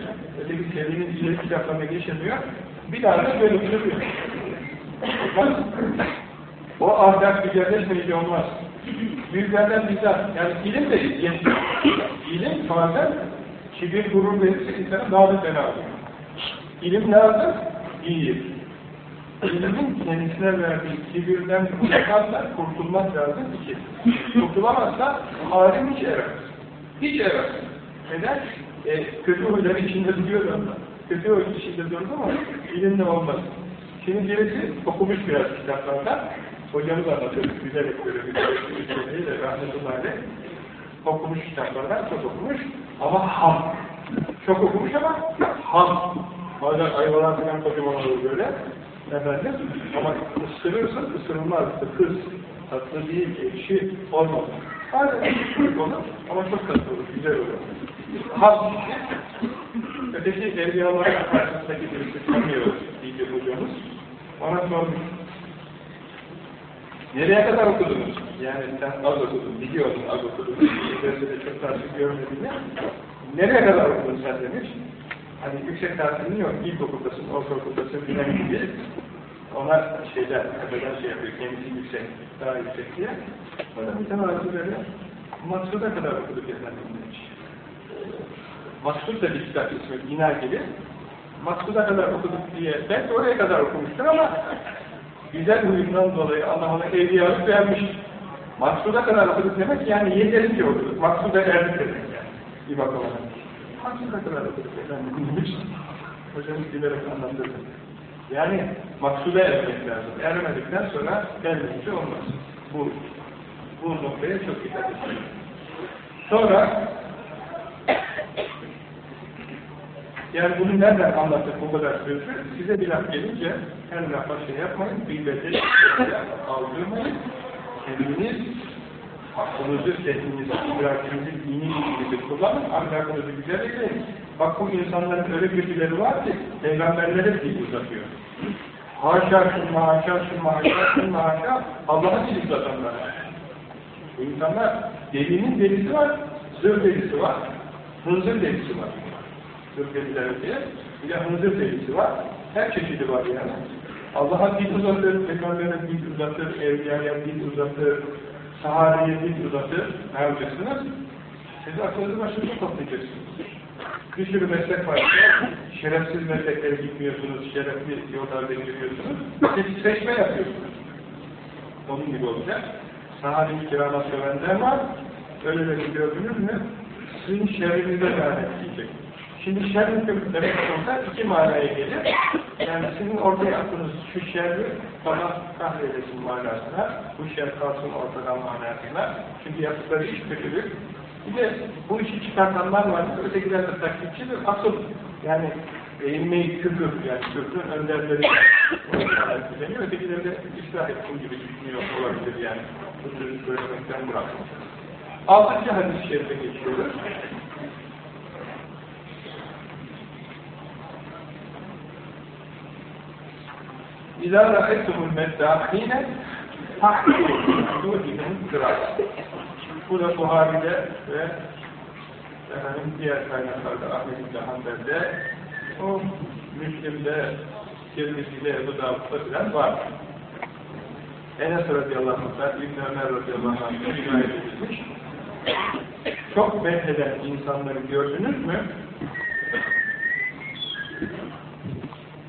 öteki serinin ileri kitaplarına geçemiyor. Bir daha da dönüp duruyor. o ahlak güzelleşmeyince olmaz. Büyüklerden bizzat, yani ilim de yetiyor. İlim bazen kibir gurur verirse insana daha da fena olur. İlim lazım, iyi. İlimin kendisine verdiği kibirden kurtulmakla kurtulmak lazım iki. Kurtulamazsa alim hiç erer. Hiç erer. Neden? E, kötü huyları içinde duruyor onlar. Kötü huyları içinde durdu mu ilimle olmaz. Şimdi birisi okumuş biraz kitaplardan, hocamız anlatıyor, gülerek böyle bir şeyle rahmetullahi aleyh, okumuş kitaplardan, çok okumuş ama ham. Çok okumuş ama ham. Bazen ayvalar falan kocaman olur böyle. Efendim, ama ısırırsa ısırılmaz, kız, tatlı değil, ekşi olmaz. Bazen olur ama çok tatlı olur, güzel olur. Ham Öteki evliyaların karşısındaki birisi tanıyoruz diyecek hocamız. Ona sormuş. Nereye kadar okudunuz? Yani sen az okudun, biliyordun az okudun. Üniversitede çok tahsil görmedin ya. Nereye kadar okudun sen demiş. Hani yüksek tahsilin yok, ilkokuldasın, ortaokuldasın filan gibi. Ona şeyler, tepeden şey yapıyor, kendisi yüksek, daha yüksek diye. Arzu veriyor. Maksuda kadar okuduk efendim demiş. Maksud da bir kitap ismi, Bina gibi. Maksuda kadar okuduk diye, belki oraya kadar okumuştur ama güzel huyundan dolayı Allah ona evliyalık vermiş. Maksuda kadar okuduk demek yani yeterince okuduk. Maksuda erdik demek yani. Bir bakalım. Maksuda kadar okuduk efendim demiş. Hocamız bilerek anlattırdı. Yani maksuda ermek lazım. Ermedikten sonra gelmeyince olmaz. Bu bu noktaya çok dikkat edin. Sonra Yani bunu nereden anlattık bu kadar sözü? Size bir laf gelince her lafa şey yapmayın, bilmedi, aldırmayın. Kendiniz aklınızı, zihninizi, idrakinizi dini ilgili kullanın, ahlakınızı güzel edin. Bak bu insanların öyle bilgileri var ki, peygamberlere dil uzatıyor. Haşa şunma haşa şunma haşa şunma haşa, Allah'a dil uzatanlar. Bu insanlar, delinin delisi var, zır delisi var, hınzır delisi var. Zır delileri diye, bir de hınzır delisi var. Her çeşidi var yani. Allah'a dil uzatır, peygamberine dil uzatır, evliyaya dil uzatır, sahabeye dil uzatır. Ne yapacaksınız? Siz aklınızı başınıza toplayacaksınız. Bir sürü meslek var. Şerefsiz mesleklere gitmiyorsunuz, şerefli yollarda yürüyorsunuz. Siz seçme yapıyorsunuz. Onun gibi olacak. Sahabe-i kirama sevenler var. Öyleleri gördünüz mü? Sizin şerrinize lanet diyecek. Şimdi şer hüküm demek olsa iki manaya gelir. Yani sizin ortaya attığınız şu şerri bana kahreylesin manasına, bu şer kalsın ortadan manasına. Çünkü yaptıkları iş kötülük. Bir de bu işi çıkartanlar var, ötekiler de taklitçidir. Asıl yani eğilmeyi küfür, yani küfrün önderleri deniyor. Ötekileri de ıslah ettiğim gibi düşünüyor olabilir yani. Bu sözü söylemekten bırakmış. Altıncı hadis-i şerife geçiyoruz. İzâ ra'etumul meddâhîne tahkûdûdîhim kırar. Bu da Buhari'de ve efendim, diğer kaynaklarda Ahmet İbni Hanbel'de o Müslim'de Tirmizi'de Ebu Davud'da filan var. Enes radıyallahu anh, İbn Ömer radıyallahu anh rivayet edilmiş. Çok metheden insanları gördünüz mü?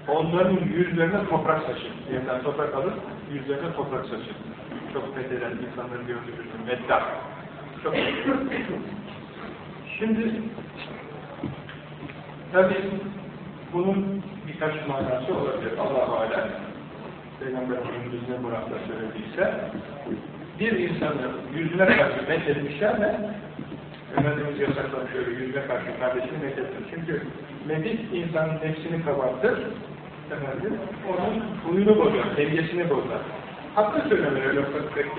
Onların yüzlerine toprak saçın. Yerden toprak alır, yüzlerine toprak saçın. Çok metheden insanları gördünüz mü? Meddah. Çok Şimdi tabi bunun birkaç manası olabilir. Allah-u Alem Peygamber Efendimiz ne Murat'ta söylediyse bir insanı yüzüne karşı methetmişler de Efendimiz yasaklamış şöyle yüzüne karşı kardeşini methettir. Çünkü medih insanın nefsini kabartır efendim, onun huyunu bozar, dengesini bozar. Haklı söylenir öyle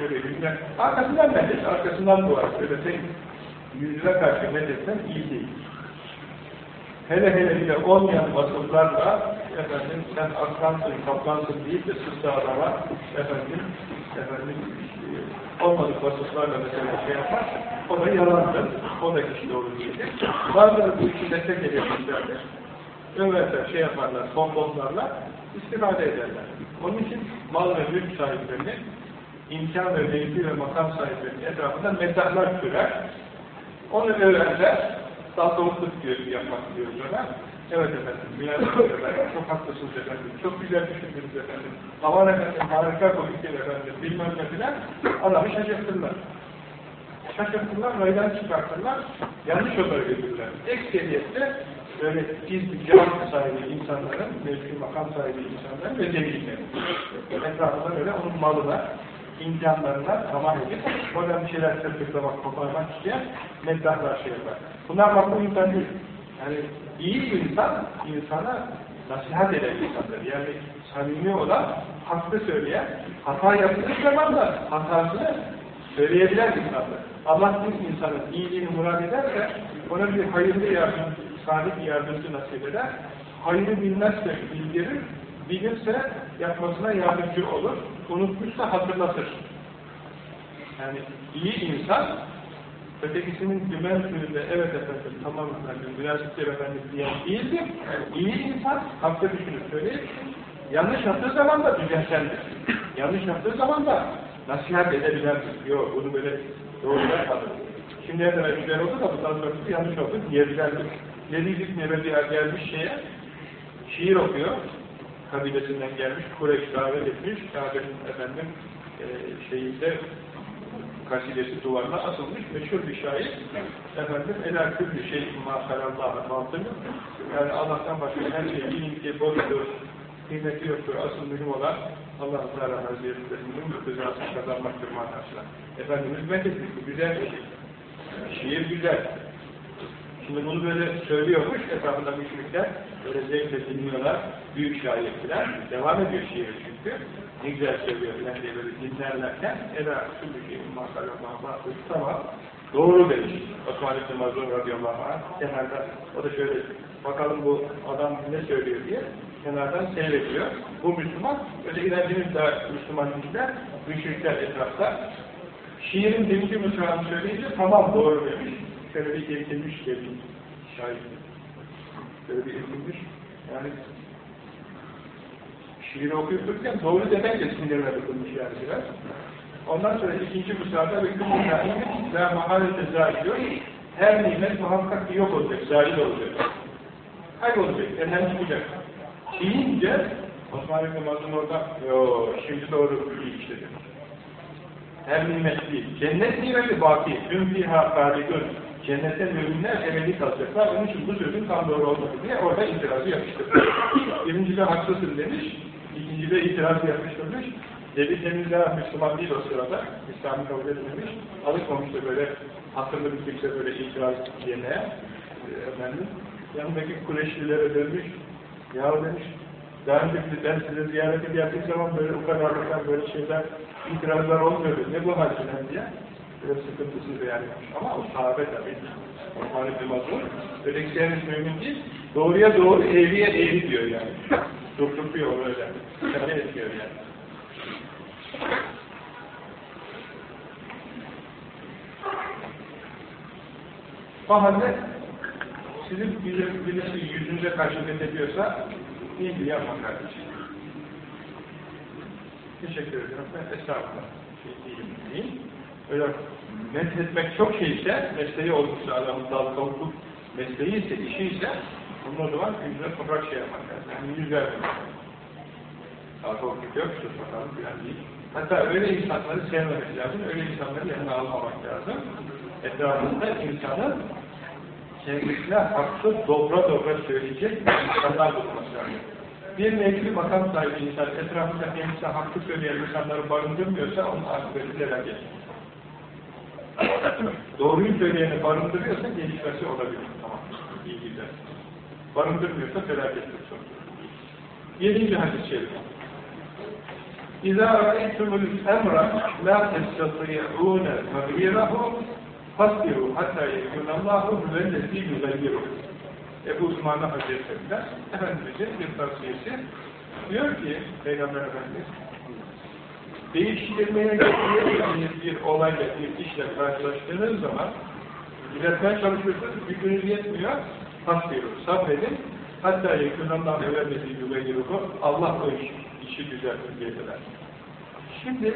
öyle yüzüne. Arkasından medet, arkasından dua. Öyle tek yüzüne karşı medetsen iyi değil. Hele hele bile olmayan vasıflarla efendim sen aslansın, kaplansın deyip de sırtağlama efendim, efendim olmadık vasıflarla mesela şey yapar, o da yalandır, o da kişi doğru değildir. Bazıları bu işi destek edilmişlerdir. Ömerler şey yaparlar, bonbonlarla istifade ederler. Onun için mal ve mülk sahiplerini, imkan ve mevki ve makam sahiplerinin etrafında medahlar sürer. Onu öğrenler, dalgalıklık diyor, yapmak diyoruz ona. Evet efendim, münasip efendim, çok haklısınız efendim, çok güzel düşündünüz efendim, aman efendim, harika komiktir efendim, bilmem ne filan, adamı şaşırtırlar. Şaşırtırlar, raydan çıkartırlar, yanlış yollara götürürler. Ekseriyette böyle gizli can sahibi insanların, mevki makam sahibi insanların ve zenginlerin. Etrafında böyle onun malına, imkanlarına tamam edip, oradan bir şeyler sırtıklamak, koparmak isteyen meddahlar şey yapar. Bunlar bak bu insan değil. Yani iyi bir insan, insana nasihat eden insandır. Yani samimi olan, haklı söyleyen, hata yaptığı zaman da hatasını söyleyebilen insandır. Allah bir insanın iyiliğini murad ederse, ona bir hayırlı yardım, salih yardımcı nasip eder. Hayrı bilmezse bildirir, bilirse yapmasına yardımcı olur, unutmuşsa hatırlatır. Yani iyi insan, ötekisinin dümen süründe evet efendim, tamam efendim, münasiptir efendim diyen değildir. İyi insan, haklı düşünüp söyleyip, yanlış yaptığı zaman da düzeltendir. yanlış yaptığı zaman da nasihat edebilendir. Yok, bunu böyle doğru yapmadım. Şimdiye kadar güzel oldu da bundan sonrası yanlış oldu diyebilendir. Yedicik Nebevi'ye gelmiş şeye, şiir okuyor, kabilesinden gelmiş, Kureyş davet etmiş, Kabe'nin efendim e, şeyinde kasidesi duvarına asılmış meşhur bir şair. Efendim elâ küllü şey mâ halallâhe mantını yani Allah'tan başka her şey bilin ki bozdur kıymeti yoktur asıl mühim olan Allah-u Teala Hazretleri'nin rızasını kazanmaktır manasına. Efendimiz methetmiş bu güzel bir şey. Şiir güzel Şimdi bunu böyle söylüyormuş, etrafında müşrikler, böyle zevkle dinliyorlar, büyük şairler, devam ediyor şiir çünkü. Ne güzel söylüyor falan diye böyle dinlerlerken, Ela kullu şeyin masallallahu mahsus, tamam, doğru demiş. Osman İbni Mazlum radıyallahu kenarda, o da şöyle, bakalım bu adam ne söylüyor diye, kenardan seyrediyor. Bu Müslüman, ötekiler daha Müslüman değiller, müşrikler etrafta. Şiirin birinci mısrağını söyleyince tamam doğru demiş. Şöyle bir eğitilmiş gelin şair. Şöyle bir eğitilmiş. Yani şiiri okuyup doğru demekle sinirine dokunmuş yani biraz. Ondan sonra ikinci mısrada ve kümül nimet ve mahalete zahiliyor. Her nimet muhakkak ki yok olacak, zahil olacak. Kaybolacak, elden çıkacak. Deyince Osman İbni Mazlum orada, yo şimdi doğru iyi işte demiş. Her nimet değil. Cennet nimeti baki. Tüm fiha halidun. Cennette müminler ebedi kalacaklar. Onun için bu sözün tam doğru olmadı diye orada itirazı yapıştırdı. Birincide haksızsın demiş. İkincide itirazı yapıştırmış. Senin daha Müslüman değil o sırada. İslam'ı kabul etmemiş. Alışmamış da böyle hatırlı bir kimse böyle itiraz yemeye. Efendim, yanındaki Kureşlilere dönmüş. Ya demiş, daha önce ben size ziyarete geldiğim zaman böyle ukadarlıklar, böyle şeyler, itirazlar olmuyordu. Ne bu hal filan diye. Biraz sıkıntısız beyan etmiş. Ama o sahabe tabii. Osman İbni Mazur, ötekisleriniz mümin değil, doğruya doğru, eğriye eğri diyor yani. Durduruyor öyle. Ne ediyor yani. O halde sizin birisi yüzünüze karşı ediyorsa İyi yapma kardeşim. Teşekkür ederim. Ben estağfurullah. Şey değilim değil. Öyle methetmek çok şeyse, mesleği olmuşsa adamın dal kavukluk mesleği ise, işi ise bunun o zaman yüzüne toprak şey yapmak lazım. Yani yüz vermemek Dal kavukluk yok, sus bakalım filan değil. Hatta öyle insanları sevmemek lazım, öyle insanları yanına almamak lazım. Etrafında insanın kendisine hakkı dobra dobra söyleyecek insanlar bulması lazım. Bir mevki makam sahibi insan etrafında kendisine hakkı söyleyen insanları barındırmıyorsa onun akıbeti felaket. Doğruyu söyleyeni barındırıyorsa gelişmesi olabilir. Tamam. İyi gider. Barındırmıyorsa felakettir sonuç. Yedinci hadis-i şerif. İzâ râeytumul emra lâ testati'ûne tagîrahu Fasbiru hatta yekunallahu müvellezi yüzeyyiru. Ebu Osmanlı Hazretleri'nden Efendimiz'in bir tavsiyesi diyor ki Peygamber Efendimiz değiştirmeye getirdiğiniz bir olayla, bir işle karşılaştığınız zaman düzeltmeye çalışıyorsunuz, gücünüz yetmiyor, tasdiru, sabredin, hatta yekunallahu müvellezi yüzeyyiru. Allah o iş, işi düzeltir diye Şimdi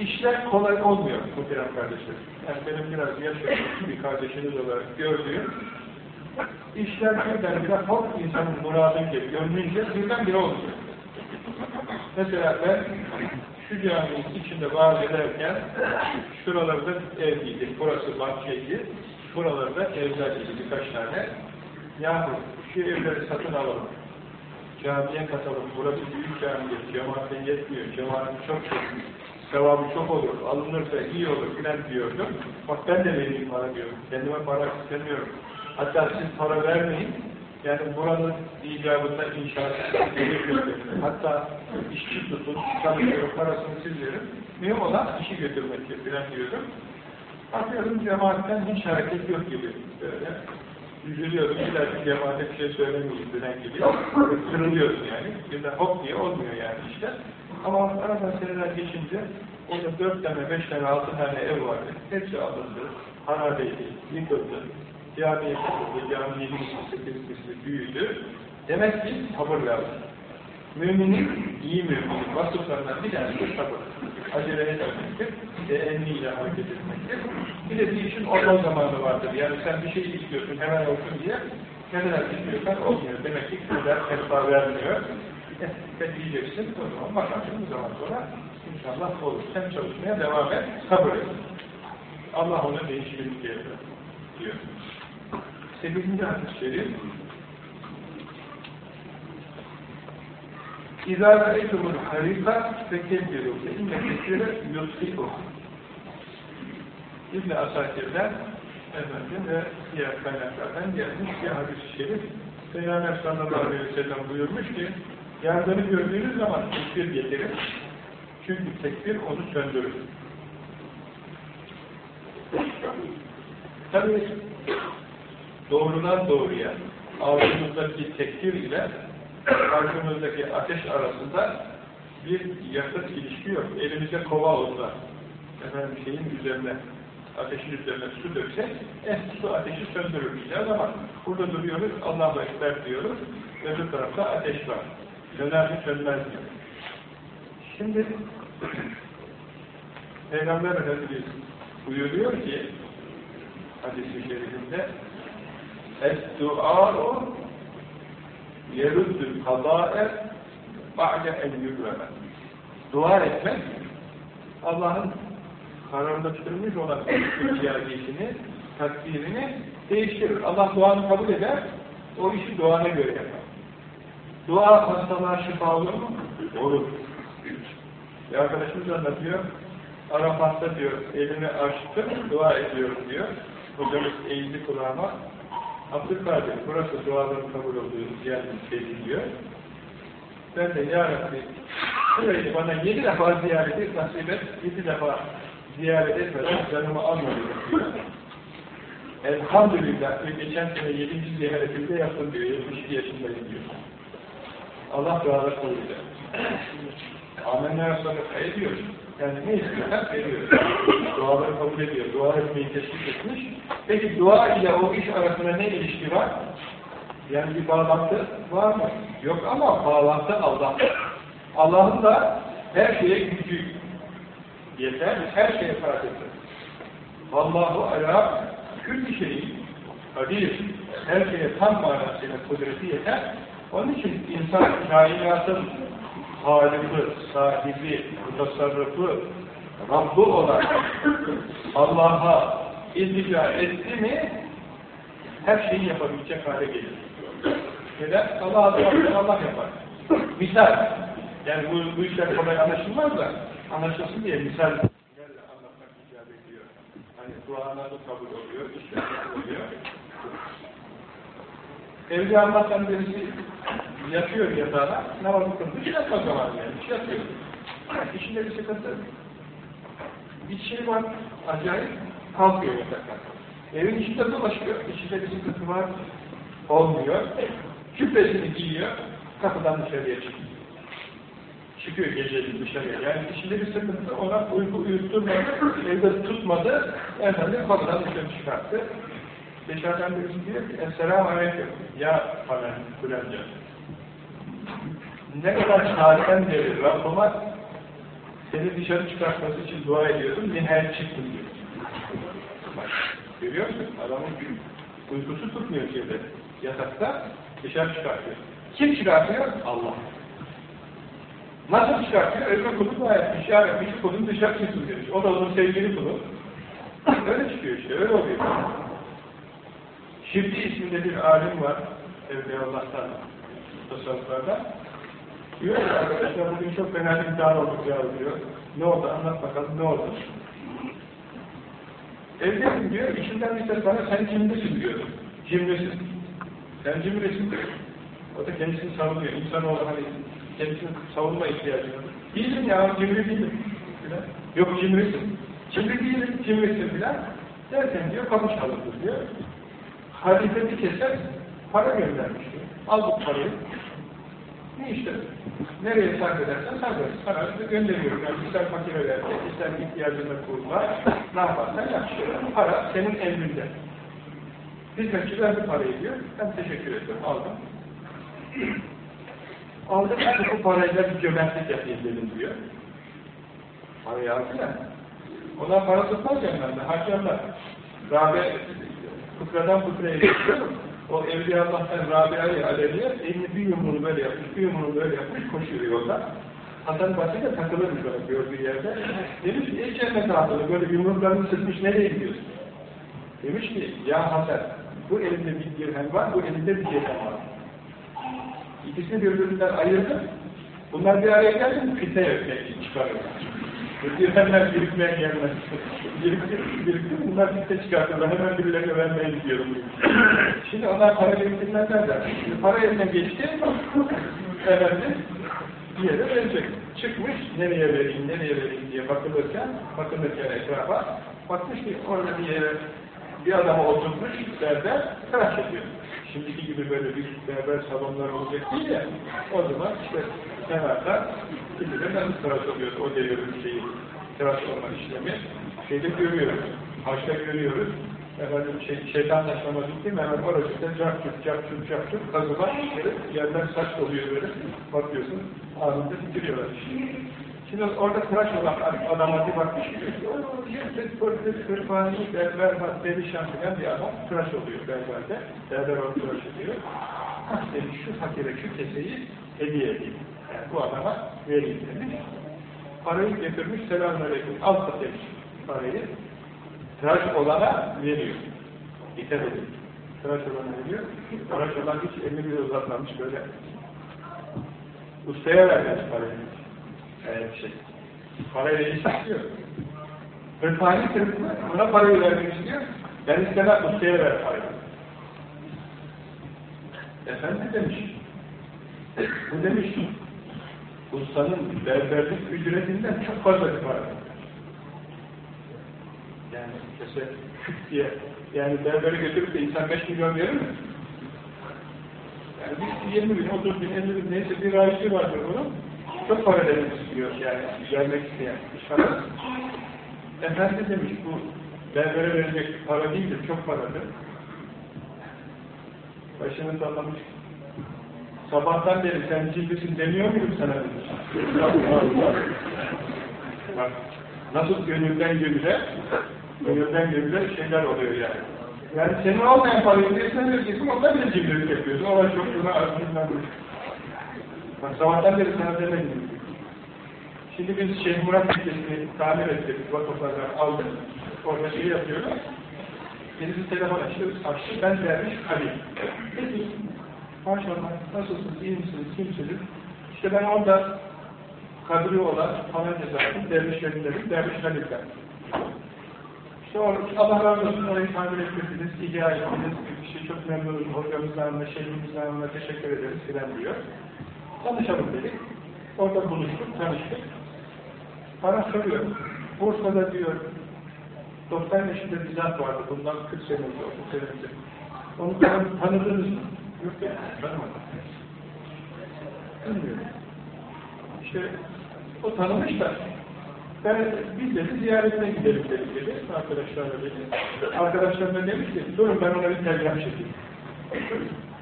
İşler kolay olmuyor muhterem kardeşler. Yani benim biraz yaşlı bir kardeşiniz olarak gördüğüm işler birdenbire hop insanın muradın gibi görününce birdenbire oluyor. Mesela ben şu caminin içinde vaaz ederken şuralarda evliydi, burası bahçeydi, buralarda evlerdiydi birkaç tane. Yahu şu evleri satın alalım, camiye katalım, burası büyük camiye, cemaatin yetmiyor, cemaatin çok çok sevabı çok olur, alınırsa iyi olur filan diyordum. Bak ben de vereyim para diyorum. Kendime para istemiyorum. Hatta siz para vermeyin. Yani buranın icabında inşaat hatta işçi tutun, çalışıyorum, parasını siz verin. Mühim olan işi götürmektir filan diyordum. Bakıyorum cemaatten hiç hareket yok gibi böyle. Üzülüyorum, daha cemaate bir şey söylemeyeyim filan gibi. Kırılıyorsun yani. Bir de hop diye olmuyor yani işte. Ama aradan seneler geçince orada dört tane, beş tane, altı tane ev vardı. Hepsi alındı, harabeydi, yıkıldı. Camiye katıldı, misli, misli büyüdü. Demek ki sabır lazım. Müminin, iyi müminin vasıflarından bir tanesi sabır. Acele etmektir, ve emniyle hareket etmektir. Bir de bir işin olma zamanı vardır. Yani sen bir şey istiyorsun, hemen olsun diye, ne kadar istiyorsan olmuyor. Demek ki köyler hesap vermiyor diyeceksin, o zaman bakarsın bu zaman sonra inşallah olur. Sen çalışmaya devam et, sabır et. Allah ona değişiklik diyor. Diyor. Sekizinci hadis-i şerif İzâ râeytumul harîfâ fekebbiru inne kesire yusfi'u İbn-i Asakir'den efendim ve diğer kaynaklardan gelmiş bir hadis-i şerif. Peygamber sallallahu aleyhi ve sellem buyurmuş ki, yangını gördüğünüz zaman tekbir getirin. Çünkü tekbir onu söndürür. Tabi doğrudan doğruya ağzımızdaki tekbir ile karşımızdaki ateş arasında bir yakın ilişki yok. Elimizde kova olsa, efendim şeyin üzerine, ateşin üzerine su döksek, eh su ateşi söndürür diyeceğiz ama burada duruyoruz, Allah'a ekber diyoruz, öbür tarafta ateş var. Söner mi sönmez mi? Şimdi Peygamber Efendimiz buyuruyor ki hadis-i şerifinde Es-du'a'u yeruddül kadâe ba'de en yübreme Dua etmek Allah'ın kararlaştırmış olan ihtiyacını, takdirini değiştirir. Allah duanı kabul eder, o işi duana göre yapar. Dua hastalığa şifa olur mu? Olur. Bir arkadaşımız anlatıyor, Arafat'ta diyor, elini açtım, dua ediyorum diyor. Hocamız eğildi kulağıma. Abdülkadir, burası duaların kabul olduğu yer şey diyor. Ben de ya Rabbi, şurayı bana yedi defa ziyaret et, nasip et, yedi defa ziyaret etmeden canımı almadım. Elhamdülillah, geçen sene yedinci ziyaretimde yaptım diyor, 72 yaşındayım diyor. Allah dualar kabul eder. Amenna sadaka ediyoruz. Yani ne istiyorsak veriyoruz. Duaları kabul ediyor. Dua etmeyi teşvik etmiş. Peki dua ile o iş arasında ne ilişki var? Yani bir bağlantı var mı? Yok ama bağlantı Allah. Allah'ın da her şeye gücü yeter, her şeye kadirdir. Vallahu ala külli şeyin kadir. Her şeye tam manasıyla kudreti yeter. Onun için insan kainatın halifı, sahibi, mutasarrıfı, Rabbu olan Allah'a iltica etti mi her şeyi yapabilecek hale gelir. Neden? Allah ve Allah yapar. Misal, yani bu, bu işler kolay anlaşılmaz da anlaşılsın diye misal anlatmak icap ediyor. Hani dua nasıl kabul oluyor, işler oluyor. Evde anlatan birisi yatıyor yatağına, namazı kılmış, yatma zamanı yani, yatıyor. Yani içinde bir sıkıntı, bir şey var, acayip, kalkıyor yataktan. Evin içinde dolaşıyor, içinde bir sıkıntı var, olmuyor. Cübbesini giyiyor, kapıdan dışarıya çıkıyor. Çıkıyor geceliğin dışarıya. Yani içinde bir sıkıntı ona uyku uyutturmadı, evde tutmadı, efendim kapıdan dışarı çıkarttı. Dışarıdan birisi diyor ki, Esselamu Aleyküm, ya falan filanca. Ne kadar saatten beri Rabbime seni dışarı çıkartması için dua ediyordum, nihayet çıktım diyor. Bak, görüyor musun? Adamın uykusu tutmuyor şeyde. Yatakta dışarı çıkartıyor. Kim çıkartıyor? Allah. Nasıl çıkartıyor? Öbür kulu dua etmiş, ya Rabbi şu kulun dışarı çıksın demiş. O da onun sevgili kulu. öyle çıkıyor işte, öyle oluyor. Şibli isminde bir alim var, Evliyaullah'tan, tasavvuflardan. Diyor ki arkadaşlar bugün çok fena bir imtihan olduk ya diyor. Ne oldu anlat bakalım ne oldu? Evdeyim diyor, içinden bir ses bana sen cimrisin diyor. Cimrisin. Sen cimrisin. O da kendisini savunuyor. İnsanoğlu hani kendisini savunma ihtiyacı var. Değilim ya, cimri değilim. Yok cimrisin. Cimri değilim, cimrisin filan. Derken diyor, çalındı diyor. Halife bir keser, para göndermiş. Al bu parayı. Ne işte? Nereye sarf edersen sarf edersin. Sana gönderiyorum. Yani ister fakir öderse, ister ihtiyacını kurma, ne yaparsan yap. Para senin emrinde. Hizmetçi verdi parayı diyor. Ben teşekkür ederim. Aldım. Aldım. Ben bu parayla bir cömertlik yapayım dedim diyor. Parayı aldı ya. Onlar para tutmaz yanlarında. Harcarlar. Rabe fıkradan fıkraya geçiyor. O Evliya Allah'tan Rabia'yı Alevi'ye elini bir yumruğunu böyle yapmış, bir yumruğunu böyle yapmış, koşuyor yolda. Hasan Basri de takılırmış böyle gördüğü yerde. Demiş ki, ey cennet ağzını böyle yumruklarını sıkmış, nereye gidiyorsun? Demiş ki, ya Hasan, bu elinde bir dirhem var, bu elinde bir dirhem var. İkisini birbirinden ayırdım. Bunlar bir araya geldi mi fitne yapmak için çıkarıyorlar. Biriktirenler birikmeye gelmez. Biriktir, biriktir, bunlar liste çıkartırlar. Hemen birilerine vermeye gidiyorum. Şimdi onlar para biriktirmezler de. Para eline geçti, efendim, bir yere verecek. Çıkmış, nereye vereyim, nereye vereyim diye bakılırken, bakılırken etrafa, bakmış ki orada bir yere bir adama oturmuş, berber, tıraş ediyor. Şimdiki gibi böyle bir berber salonlar olacak değil ya, o zaman işte kenarda kimide nasıl tıraş oluyordu o devrin şeyi, tıraş olma işlemi, şeyde görüyoruz, haçta görüyoruz, efendim şey, şeytan taşlama bitti mi hemen orasında cap çup cap çup cap çup kazılar yerden saç oluyor böyle bakıyorsun anında bitiriyorlar işte. Şimdi orada tıraş olan adama bir bakmış ki o yüzde pırtı kırpani berber maddeli şampiyon bir adam tıraş oluyor berberde berber onu tıraş ediyor ah demiş şu fakire şu keseyi hediye edeyim bu adama vereyim demiş parayı getirmiş selamünaleyküm al da demiş parayı tıraş olana veriyor. Dikkat edin. Tıraş olana veriyor. Tıraş olan hiç elini bile uzatmamış böyle. Ustaya vermiş parayı. Bir şey. Parayla istiyor. Hırpani kırıklı buna parayı vermek istiyor. Ben istemem ustaya ver parayı. Efendi demiş. Bu demiş. Ustanın berberlik ücretinden çok fazla para. Yani kese diye yani berbere götürüp de insan 5 milyon verir mi? Yani bir 20 bin, 30 bin, 50 bin neyse bir rayisi vardır bunun. Çok para demek istiyor yani vermek isteyen inşallah. Efendi demiş bu berbere verecek para değildir, çok paradır. Başını sallamış. Sabahtan beri sen cildisin demiyor muyum sana. Bak, nasıl gönülden gönüle gönülden gönüle şeyler oluyor yani. Yani senin olmayan parayı diye sen vereceksin, onda bile cimrilik yapıyorsun. O var çok buna arzundan Bak sabahtan beri sana demedim. Şimdi biz Şeyh Murat Tekesi'ni tamir ettik, vakıflardan aldık. Orada şey yapıyoruz. Birisi telefon açtı, açtı. Ben dermiş Ali. Dedi, maşallah, nasılsınız, iyi misiniz, kimsiniz? İşte ben orada kadri olan falan cezası dervişlerin dedim, derviş Halil'den. İşte o, Allah razı olsun orayı tamir ettirdiniz, ihya ettiniz, işte çok memnunum, hocamızdan, şeyhimizden teşekkür ederiz filan diyor. Tanışalım dedik. Orada buluştuk, tanıştık. Bana soruyor, Bursa'da diyor, 90 yaşında bir vardı, bundan 40 sene önce, 30 sene önce. Onu tanı tanıdınız mı? Yok ya, tanımadım. Tanımıyorum. İşte o tanımış da, ben biz dedi ziyaretine gidelim dedik dedi, arkadaşlarla dedi. Arkadaşlarına demiş ki, durun ben ona bir telgraf çekeyim.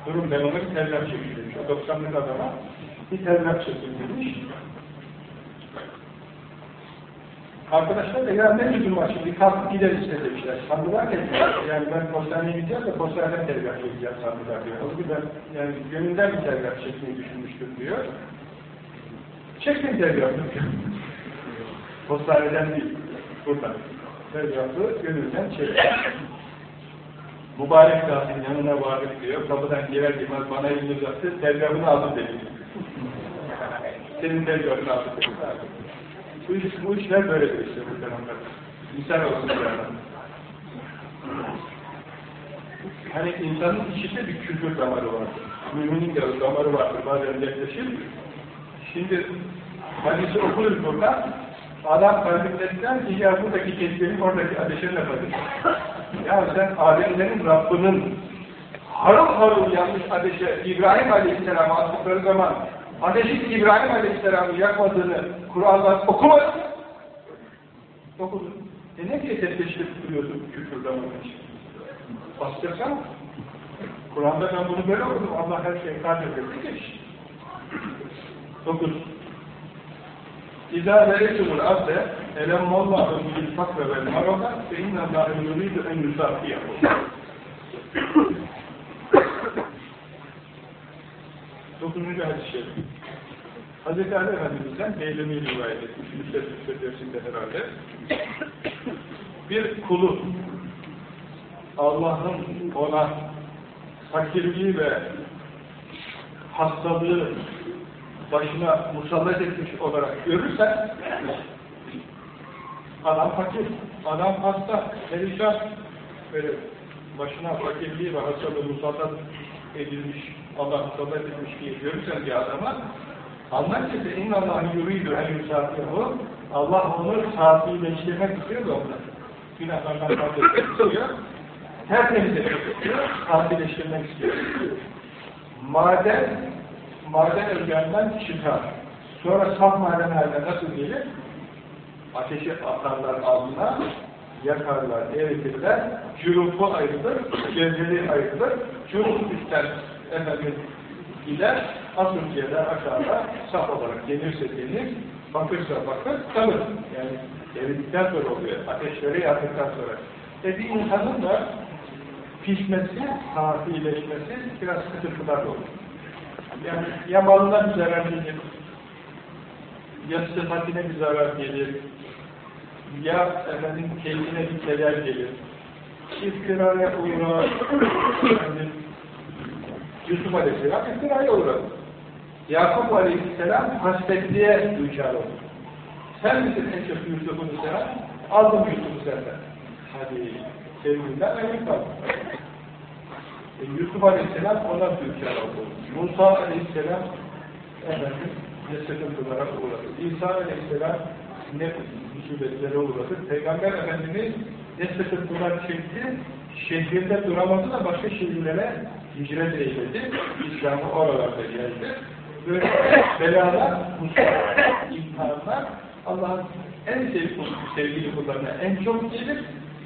durun ben ona bir telgraf çekeyim demiş. O 90'lık adama bir telgraf çekeyim demiş. Arkadaşlar da ya ne lüzum var şimdi kalkıp gideriz işte demişler. Sandılar ki yani ben postaneye gideceğim de postaneden telgraf çekeceğim sandılar diyor. O yüzden yani gönülden bir telgraf çekmeyi düşünmüştüm diyor. Çektim telgrafı diyor. Postaneden değil, buradan. Telgrafı gönülden çektim. Mübarek zatın yanına vardık diyor. Kapıdan girer girmez bana elini uzattı. Telgrafını aldım dedi. Senin telgrafını aldım dedi. Bu, iş, bu işler böyledir işte bu dönemler. Misal olsun yani. Hani insanın içinde bir kültür damarı var. Müminin de damarı vardır. Bazen yaklaşır. Şimdi hadisi okuruz burada. Adam kalbinden ki ya buradaki kelimenin oradaki ateşe bakın. Ya sen alemlerin Rabbinin harıl harıl yanmış ateşe İbrahim Aleyhisselam'a attıkları zaman Hazreti İbrahim Aleyhisselam'ın yakmadığını Kur'an'dan okumadın mı? Okudun. E ne diye teşleştirip duruyorsun küfürden onun için? Bastırsana. Kur'an'da ben bunu böyle okudum. Allah her şeyi kadetti geç. Dokuz. İzâ veretumul abde elemmallâhu bil fakre vel marada fe innallâhu yuridu en yusâfiyahu. 9. hadis-i şerif. Hz. Ali Efendimiz'den Beylemi rivayet etmiş. Müslet-i Firdevsi'nde herhalde. Bir kulu Allah'ın ona fakirliği ve hastalığı başına musallat etmiş olarak görürsen adam fakir, adam hasta, perişan böyle başına fakirliği ve hastalığı musallat edilmiş Allah musallat edilmiş diye görürsen bir adama, anlar ki inna Allah'ın yürüydü en yusafihu, Allah onu safileştirmek istiyor da ondan. Günahlardan fazlasını istiyor, tertemiz etmek istiyor, safileştirmek istiyor. Maden, maden özgürlüğünden çıkar. Sonra saf maden haline nasıl gelir? Ateşi atarlar altına, yakarlar, eritirler, cürufu ayrılır, gevzeli ayrılır, cüruf üstten efendim gider, yerler aşağıda saf olarak gelirse denir, bakırsa bakır, kalır. Yani eridikten sonra oluyor, ateşleri yaktıktan sonra. E bir insanın da pişmesi, safileşmesi biraz sıkıntılar olur. Yani ya malına bir zarar gelir, ya sıhhatine bir zarar gelir, ya efendim keyfine bir keder gelir, istiraya uğrar, efendim, Yusuf Aleyhisselam istiraya uğradı. Yakup Aleyhisselam hasretliğe düçar oldu. Sen misin en çok Yusuf'un seven? Aldım Yusuf'u senden. Hadi sevginden emin kaldım. E, Yusuf Aleyhisselam ona düçar oldu. Musa Aleyhisselam efendim ne sıkıntılara uğradı. İsa Aleyhisselam ne musibetlere uğradı. Peygamber Efendimiz ne sıkıntılar çekti, şehirde duramadı da başka şehirlere hicret eyledi. İslam'ı oralarda geldi. Böyle belalar, musibetler, imtihanlar Allah'ın en sevgili, sevgili kullarına en çok gelir.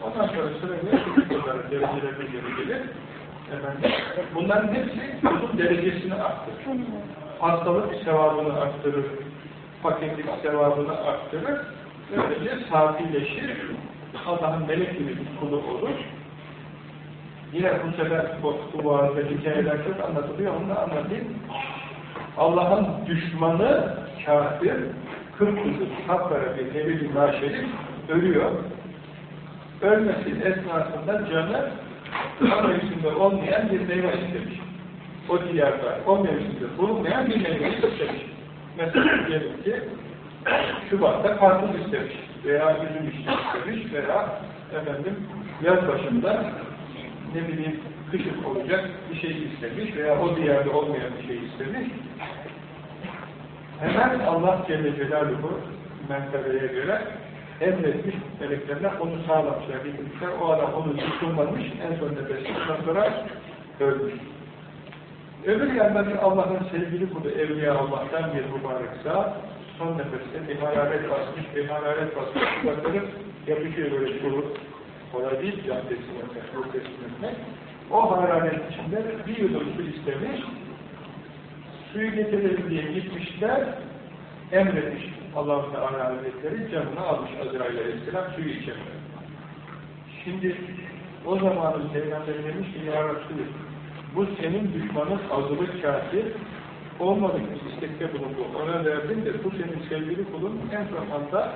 Ondan sonra sırayla kullara derecelerine göre gelir. Efendim, bunların hepsi kulun derecesini arttırır. Hastalık sevabını arttırır, fakirlik sevabını arttırır. Böylece safileşir, Allah'ın melek gibi bir kulu olur. Yine bu sefer bu, vaazda hikayeler çok anlatılıyor, onu da anlatayım. Allah'ın düşmanı kafir, kırmızı, kapkara bir nebi maşerif ölüyor. Ölmesi esnasında canı kan mevsiminde olmayan bir meyve istemiş. O diyarda, o mevsimde bulunmayan bir meyve istemiş. Mesela diyelim ki Şubat'ta karpuz istemiş veya üzüm istemiş veya efendim yaz başında ne bileyim kışın olacak bir şey istemiş veya o diyarda olmayan bir şey istemiş. Hemen Allah Celle Celaluhu mertebeye göre emretmiş meleklerine onu sağlamışlar, getirmişler. O adam onu tutulmamış, en son nefesinden sonra ölmüş. Öbür yandan Allah'ın sevgili kulu Evliya Allah'tan bir mübareksa son nefeste bir hararet basmış, bir hararet basmış, kulakları yapışıyor böyle kuru. Kolay değil can teslim etmek, ruh teslim etmek. O hararet içinde bir yudum su istemiş, suyu getirelim diye gitmişler, emretmiş Allah-u Teala Hazretleri canını almış Azrail Aleyhisselam suyu içemiyor. Şimdi o zamanın Peygamberi demiş ki Ya Resulü bu senin düşmanın azılı kafir olmadık istekte bulundu. Ona verdin de bu senin sevgili kulun en son anda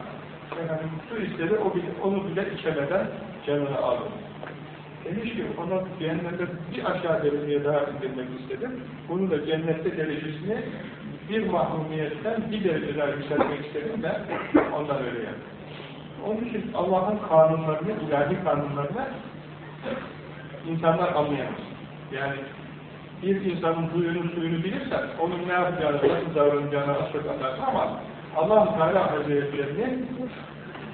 efendim, su istedi, o bile, onu bile içemeden canını aldı. Demiş ki onu cennete bir aşağı dereceye daha indirmek istedim. Bunu da cennette derecesini bir mahrumiyetten bir derece daha yükseltmek istedim de ondan öyle yaptım. Onun için Allah'ın kanunlarını, ilahi kanunlarını insanlar anlayamaz. Yani bir insanın huyunu suyunu bilirsen, onun ne yapacağını, nasıl davranacağını az çok anlarsın ama allah Teala Hazretleri'nin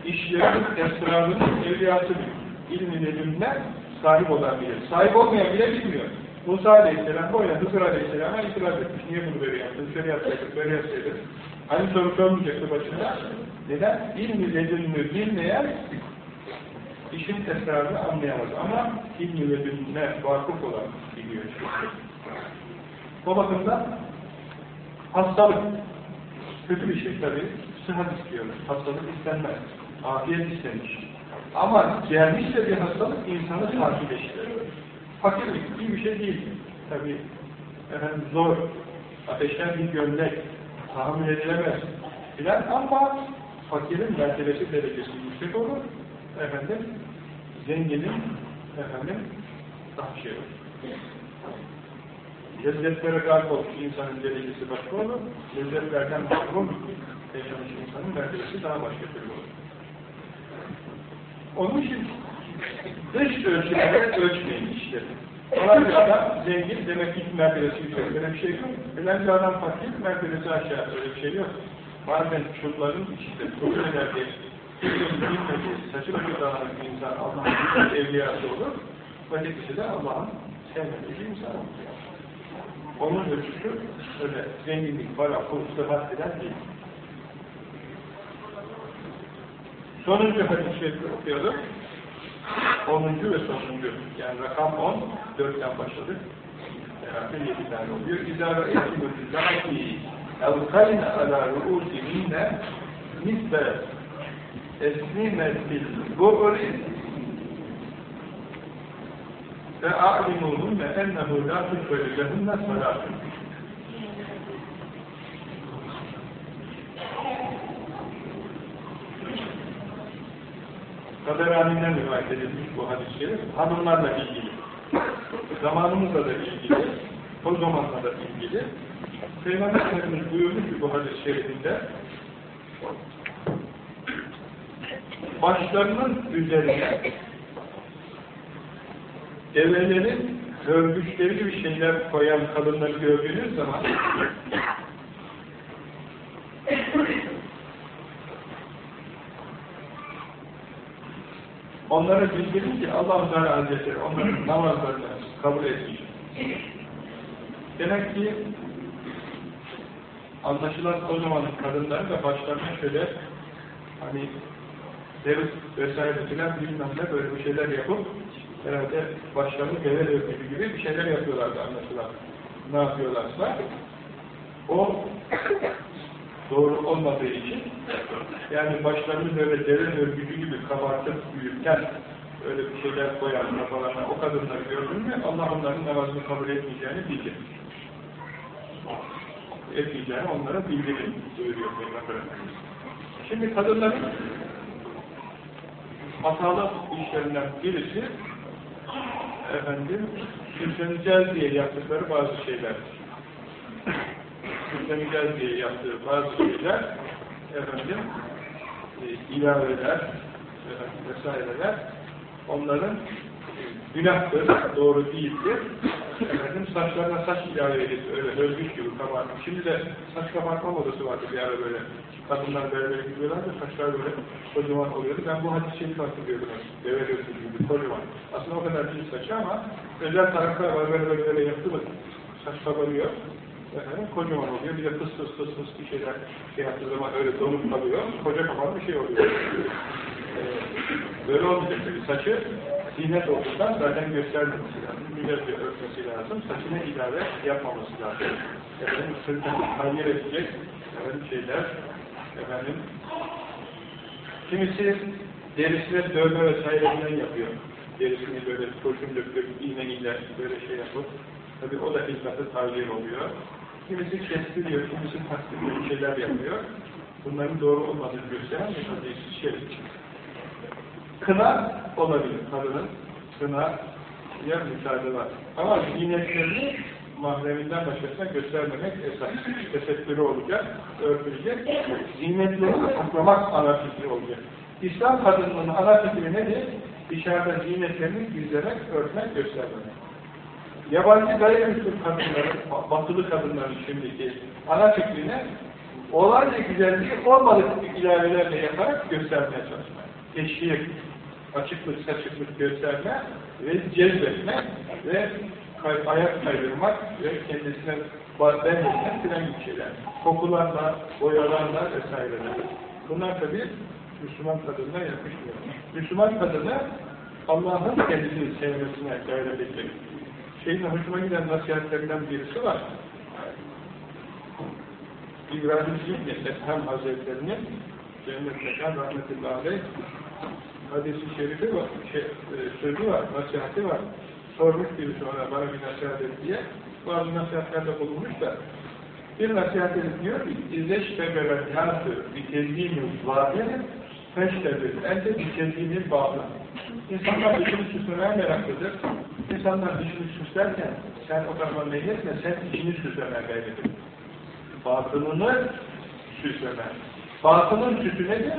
işlerin, esrarının evliyası bilir. İlmi ledünler sahip olan bilir. Sahip olmayan bile bilmiyor. Musa Aleyhisselam böyle Hızır Aleyhisselam'a itiraz etmiş. Niye bunu böyle yaptın? Şöyle yapsaydık, böyle yapsaydık. Aynı soru sormayacaktı başında. Neden? İlmi ledününü bilmeyen işin esrarını anlayamaz. Ama ilmi ledününe vakıf olan biliyor. O bakımdan hastalık kötü bir şey tabii. Sıhhat istiyoruz. Hastalık istenmez. Afiyet istenmiş. Ama gelmişse bir hastalık insanı sakinleştirir. Fakirlik iyi bir şey değil. Tabii efendim zor. Ateşten bir gömlek tahammül edilemez. Filan ama fakirin mertebesi derecesi yüksek olur. Efendim zenginin efendim daha şey olur. Lezzetlere galip olmuş insanın derecesi başka olur. Lezzetlerden mahrum yaşamış insanın mertebesi daha başka türlü olur. Onun için dış ölçülere ölçmeyin işte. Bir adam zengin, demek ki mertebesi yüksek. Böyle bir şey yok. Bir adam fakir, mertebesi aşağı. Öyle bir şey yok. Bazen çocukların önemli, kimsenin bilmediği, dağınık bir insan Allah'ın evliyası olur. Ötekisi de Allah'ın sevmediği insan olur. Onun ölçüsü öyle zenginlik, para, pul, sıhhat filan değil. Sonuncu hadis-i şerifi okuyalım. Onuncu ve sonuncu. Yani rakam on, dörtten başladık. Herhalde yedi tane oluyor. İzâ etimü zâki evkayne alâ ruûsi minne misle esnimetil bu'ri ve a'limuhunne ennehu lâ tutbeli lehunne salâtun. Taberani'den rivayet edilmiş bu hadis-i şerif, hanımlarla ilgili. Zamanımızla da ilgili, o zamanla da ilgili. Peygamber Efendimiz buyurmuş ki bu hadis-i şerifinde, başlarının üzerine develerin örgüçleri gibi şeyler koyan kadınları gördüğünüz zaman onlara bildirin ki Allah-u Teala Hazretleri onların namazlarını kabul etmiş. Demek ki anlaşılan o zamanın kadınları da başlarına şöyle hani deriz vesaire filan bilmem ne böyle bir şeyler yapıp herhalde başlarını deve dövmesi gibi bir şeyler yapıyorlardı anlaşılan. Ne yapıyorlarsa o doğru olmadığı için yani başlarını böyle deve örgücü gibi kabartıp büyürken öyle bir şeyler koyan kafalarına o kadınları gördün mü Allah onların namazını kabul etmeyeceğini bilir. Etmeyeceğini onlara bildirin söylüyor Peygamber Efendimiz. Şimdi kadınların hatalı işlerinden birisi efendim süsleneceğiz diye yaptıkları bazı şeyler. Süsleneceğiz diye yaptığı bazı şeyler efendim e, ilaveler efendim, vesaireler onların e, günahtır, doğru değildir. Efendim saçlarına saç ilave edip öyle özgüç gibi kabartmış. Şimdi de saç kabartma modası vardı bir ara böyle. Kadınlar böyle gidiyorlar da saçlar böyle kocaman oluyordu. Ben bu hadis-i şerifi hatırlıyordum. Deve gözü gibi kocaman. Aslında o kadar değil saçı ama özel taraflar var böyle böyle, böyle yaptı mı saç kabarıyor. Efendim, kocaman oluyor. Bir de fıs fıs fıs fıs bir şeyler şey yaptığı zaman öyle donup kalıyor. Koca kapan bir şey oluyor. Ee, böyle olmayacak tabii. Saçı zinet olduğundan zaten göstermemesi lazım. Güzelce örtmesi lazım. Saçına ilave yapmaması lazım. Efendim sırtını hayır edecek efendim, şeyler efendim kimisi derisine dövme vesairesinden yapıyor. Derisini böyle kurşun döküp iğneyle böyle şey yapıp tabi o da hizmetı tavsiye oluyor. Kimisi kestiriyor, kimisi bir şeyler yapıyor. Bunların doğru olmadığını gösteren bir hadis-i şerif. Kına olabilir kadının. Kına ya müsaade var. Ama zinetlerini mahreminden başkasına göstermemek esas. Tesettürü olacak, örtülecek. Zinetlerini saklamak ana fikri olacak. İslam kadınının ana fikri nedir? Dışarıda zinetlerini gizlemek, örtmek, göstermemek. Yabancı gayrimüslim kadınların, batılı kadınların şimdiki ana fikrine olayca güzelliği olmadık ilavelerle yaparak göstermeye çalışmak. Teşhir, açıklık, saçıklık gösterme ve cezbetme ve kay ayak kaydırmak ve kendisine benzetmek filan gibi şeyler. Kokularla, boyalarla vesaireler. Bunlar tabi Müslüman kadınına yakışmıyor. Müslüman kadını Allah'ın kendisini sevmesine gayret edecek. Şeyin hoşuma giden nasihatlerinden birisi var. İbrahim İbni Ethem Hazretleri'nin Cennet Mekan Rahmetullahi Aleyh hadisi şerifi var, şey, e, sözü var, nasihati var. Sormuş birisi ona bana bir nasihat et diye. Bazı nasihatlerde bulunmuş da bir nasihat edip diyor ki İzleştebele kâfı bir tezgîmin zâhirin feştebül elde bir tezgîmin bağlı. İnsanlar dışını süslemeye meraklıdır. İnsanlar dışını süslerken sen o tarafa meyletme, sen içini süslemeye gayret et. Batınını süsleme. Batının süsü nedir?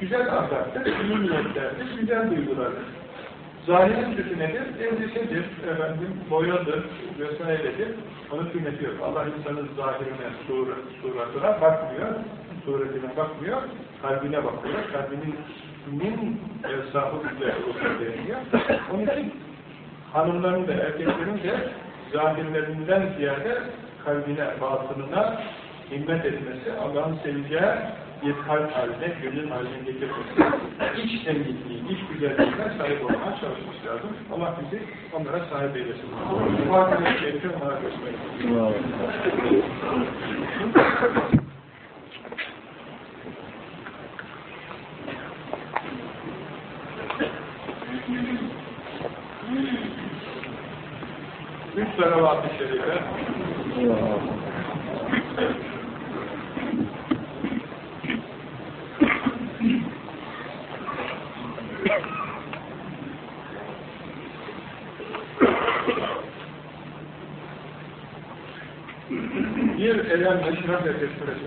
Güzel ahlaktır, iyi niyetlerdir, güzel duygulardır. Zahirin kötü nedir? Elbisedir, efendim, boyadır, vesairedir. Onun kıymeti yok. Allah insanın zahirine, sur suratına bakmıyor, suretine bakmıyor, kalbine bakıyor. Kalbinin min evsafı güzel olsun deniyor. Onun için hanımların da erkeklerin de zahirlerinden ziyade kalbine, batınına himmet etmesi, Allah'ın seveceği bir kalp haline, gönül haline getirmesi, iç temizliği, iç güzelliğine sahip olmaya çalışması lazım. Allah bizi onlara sahip eylesin. Bu hakimiyet şerifi onlara gösterir. Üç salavat-ı şerife bir elem neşrah nefes süresi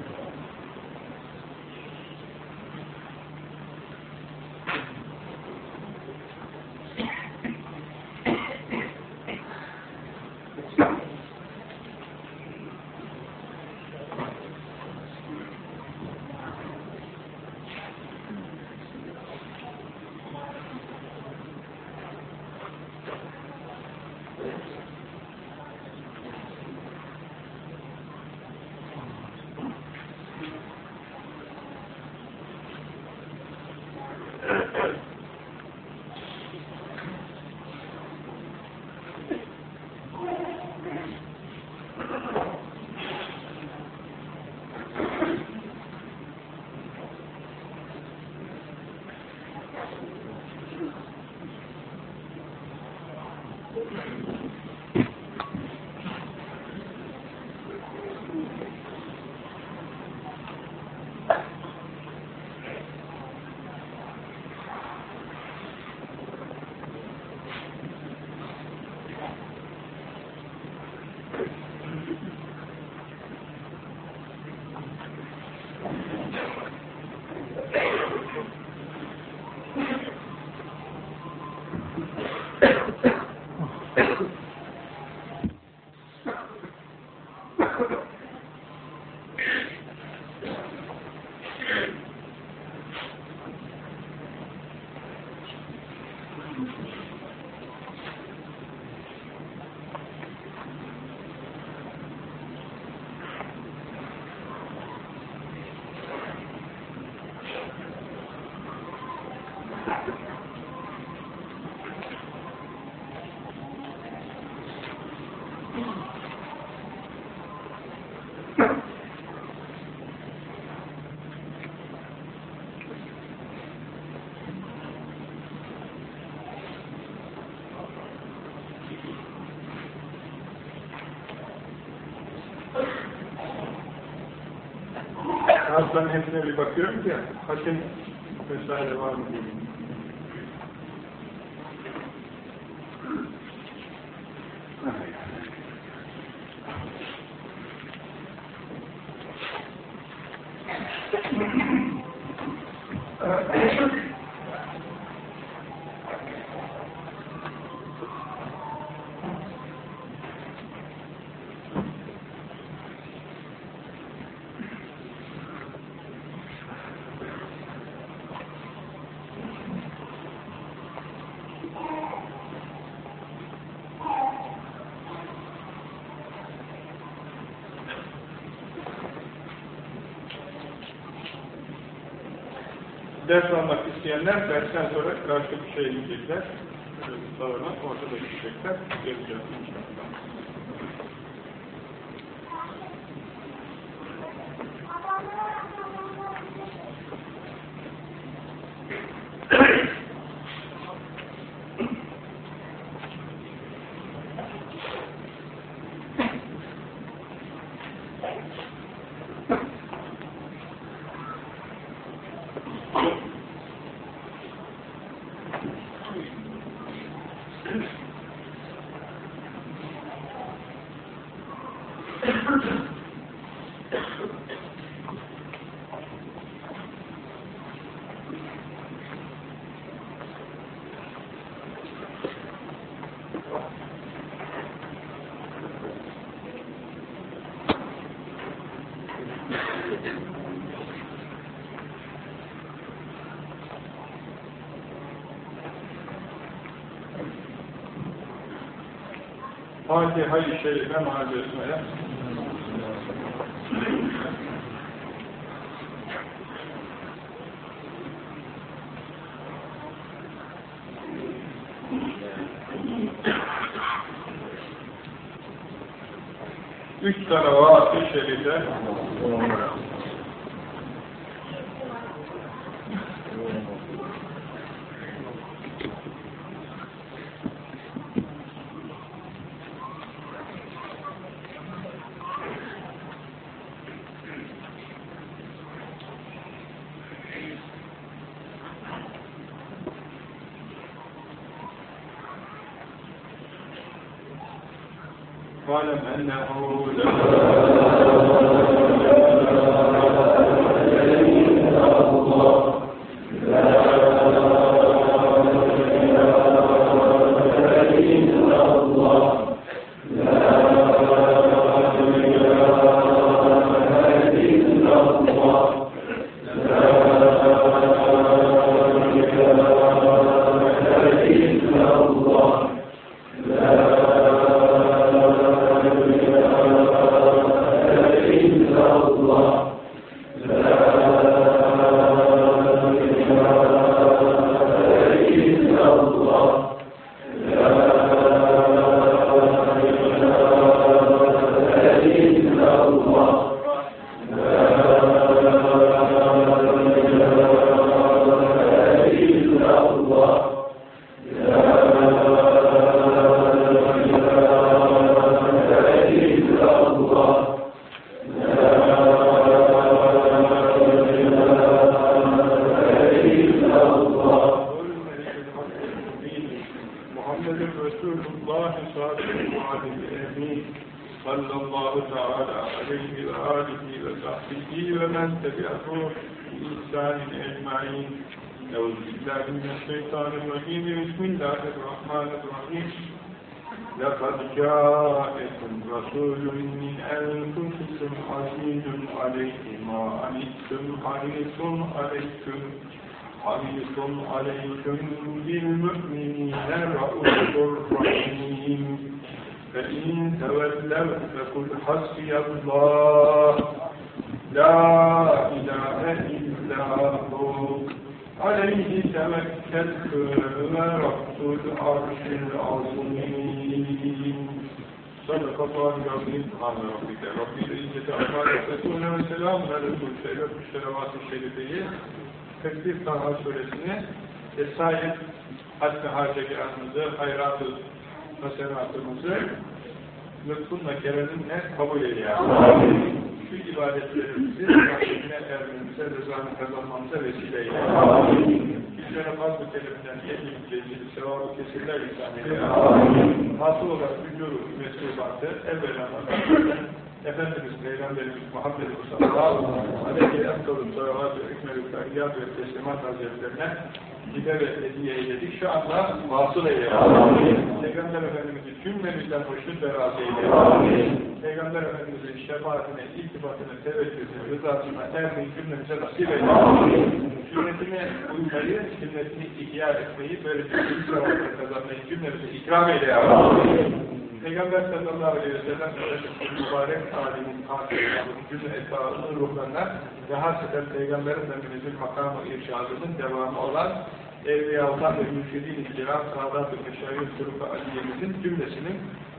Hastanın hepsine bir bakıyorum ki hakim vesaire var mı isteyenler dersten sonra karşı bir şeye gidecekler. Salona ortada gidecekler. Göreceğiz inşallah. Fatiha-i Şerife mahallesine قلم أنه لا. Hacekanımızı, hayratı, hasenatımızı lütfunla, kereminle kabul eyle ya. Şu ibadetlerimizi Rabbine ermemize, rızanı kazanmamıza vesile eyle. Bizlere fazla kelimden elim cezil, sevabı kesirler ihsan eyle. Hasıl olarak vücudu mesubatı evvela Efendimiz Peygamberimiz Muhammed Mustafa aleyhi emsalın salavat ve hükmelü feryat ve teslimat hazretlerine hide ve hediye eyledik. Şu anda vasıl eyleyelim. Peygamber Efendimiz'i cümlemizden hoşnut ve razı eyleyelim. Peygamber Efendimiz'in şefaatine, iltifatine, teveccühüne, rızasına ermeyi cümlemize nasip eyleyelim. Sünnetine uymayı, sünnetini ihya etmeyi, böyle bir kazanmayı cümlemize ikram eyleyelim. Peygamber sallallahu aleyhi ve sellem mübarek alimin hatırlarının cümle esrarının ruhlarına ve hasreten Peygamber Efendimiz'in makamı irşadının devamı olan Evliyaullah ve Mürşidi-i Kiram, Sadat-ı Meşayyid Turuk-u Aliye'mizin cümlesinin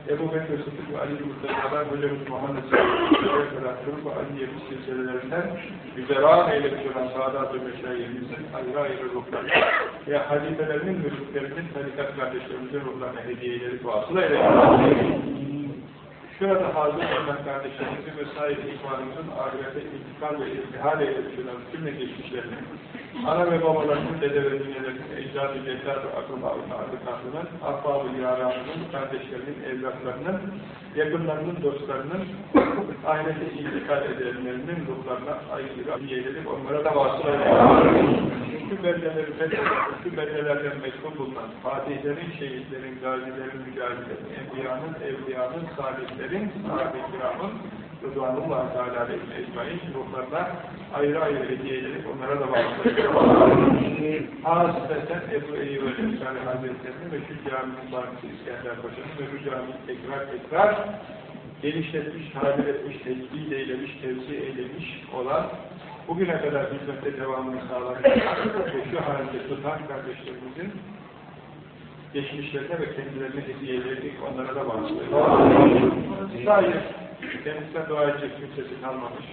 Ebu Bekir Sıddık ve Ali Mustafa Hocamız Muhammed Sallallahu aleyhi ve Turuk-u Aliye'miz silsilelerinden güzeran eylemiş olan Sadat-ı Meşayyid'imizin ayrı ayrı ruhlarına ve halifelerinin mürşitlerinin tarikat kardeşlerimizin ruhlarına hediyeleri vasıl eylesin. Şurada hazır olan kardeşlerimizin vesaire ihvanımızın ahirete intikal ve irtihal eylemiş olan cümle geçmişlerini, ana ve babalarının, dede ve ninelerinin, ecdad-ı ceddad ve akraba-ı ardıkanlının, ahbab-ı yaranının, kardeşlerinin, evlatlarının, yakınlarının, dostlarının, ahirete intikal edenlerinin ruhlarına ayrı hediyeleri onlara da vasıl. Şu beldeleri şu beldelerden meşgul bulunan fatihlerin, şehitlerin, gazilerin, mücahitlerin, enbiyanın, evliyanın, salihlerin, sahabe-i kiramın Rıdvanullah Teala aleyhine ecmaîn ruhlarına ayrı ayrı hediye edilip onlara da bağışlayın. Hasreten Ebu Eyyub Aleyhisselam Hazretleri'nin ve şu caminin Bahçesi İskender Paşa'nın ve bu caminin tekrar tekrar genişletmiş, tabir etmiş, tecdid eylemiş, tevzi eylemiş olan bugüne kadar hizmette devamını sağlamış ve şu halde tutan kardeşlerimizin geçmişlerine ve kendilerine hediye edildik, onlara da bağışlayın. Hayır, kendisine dua edecek kimsesi kalmamış.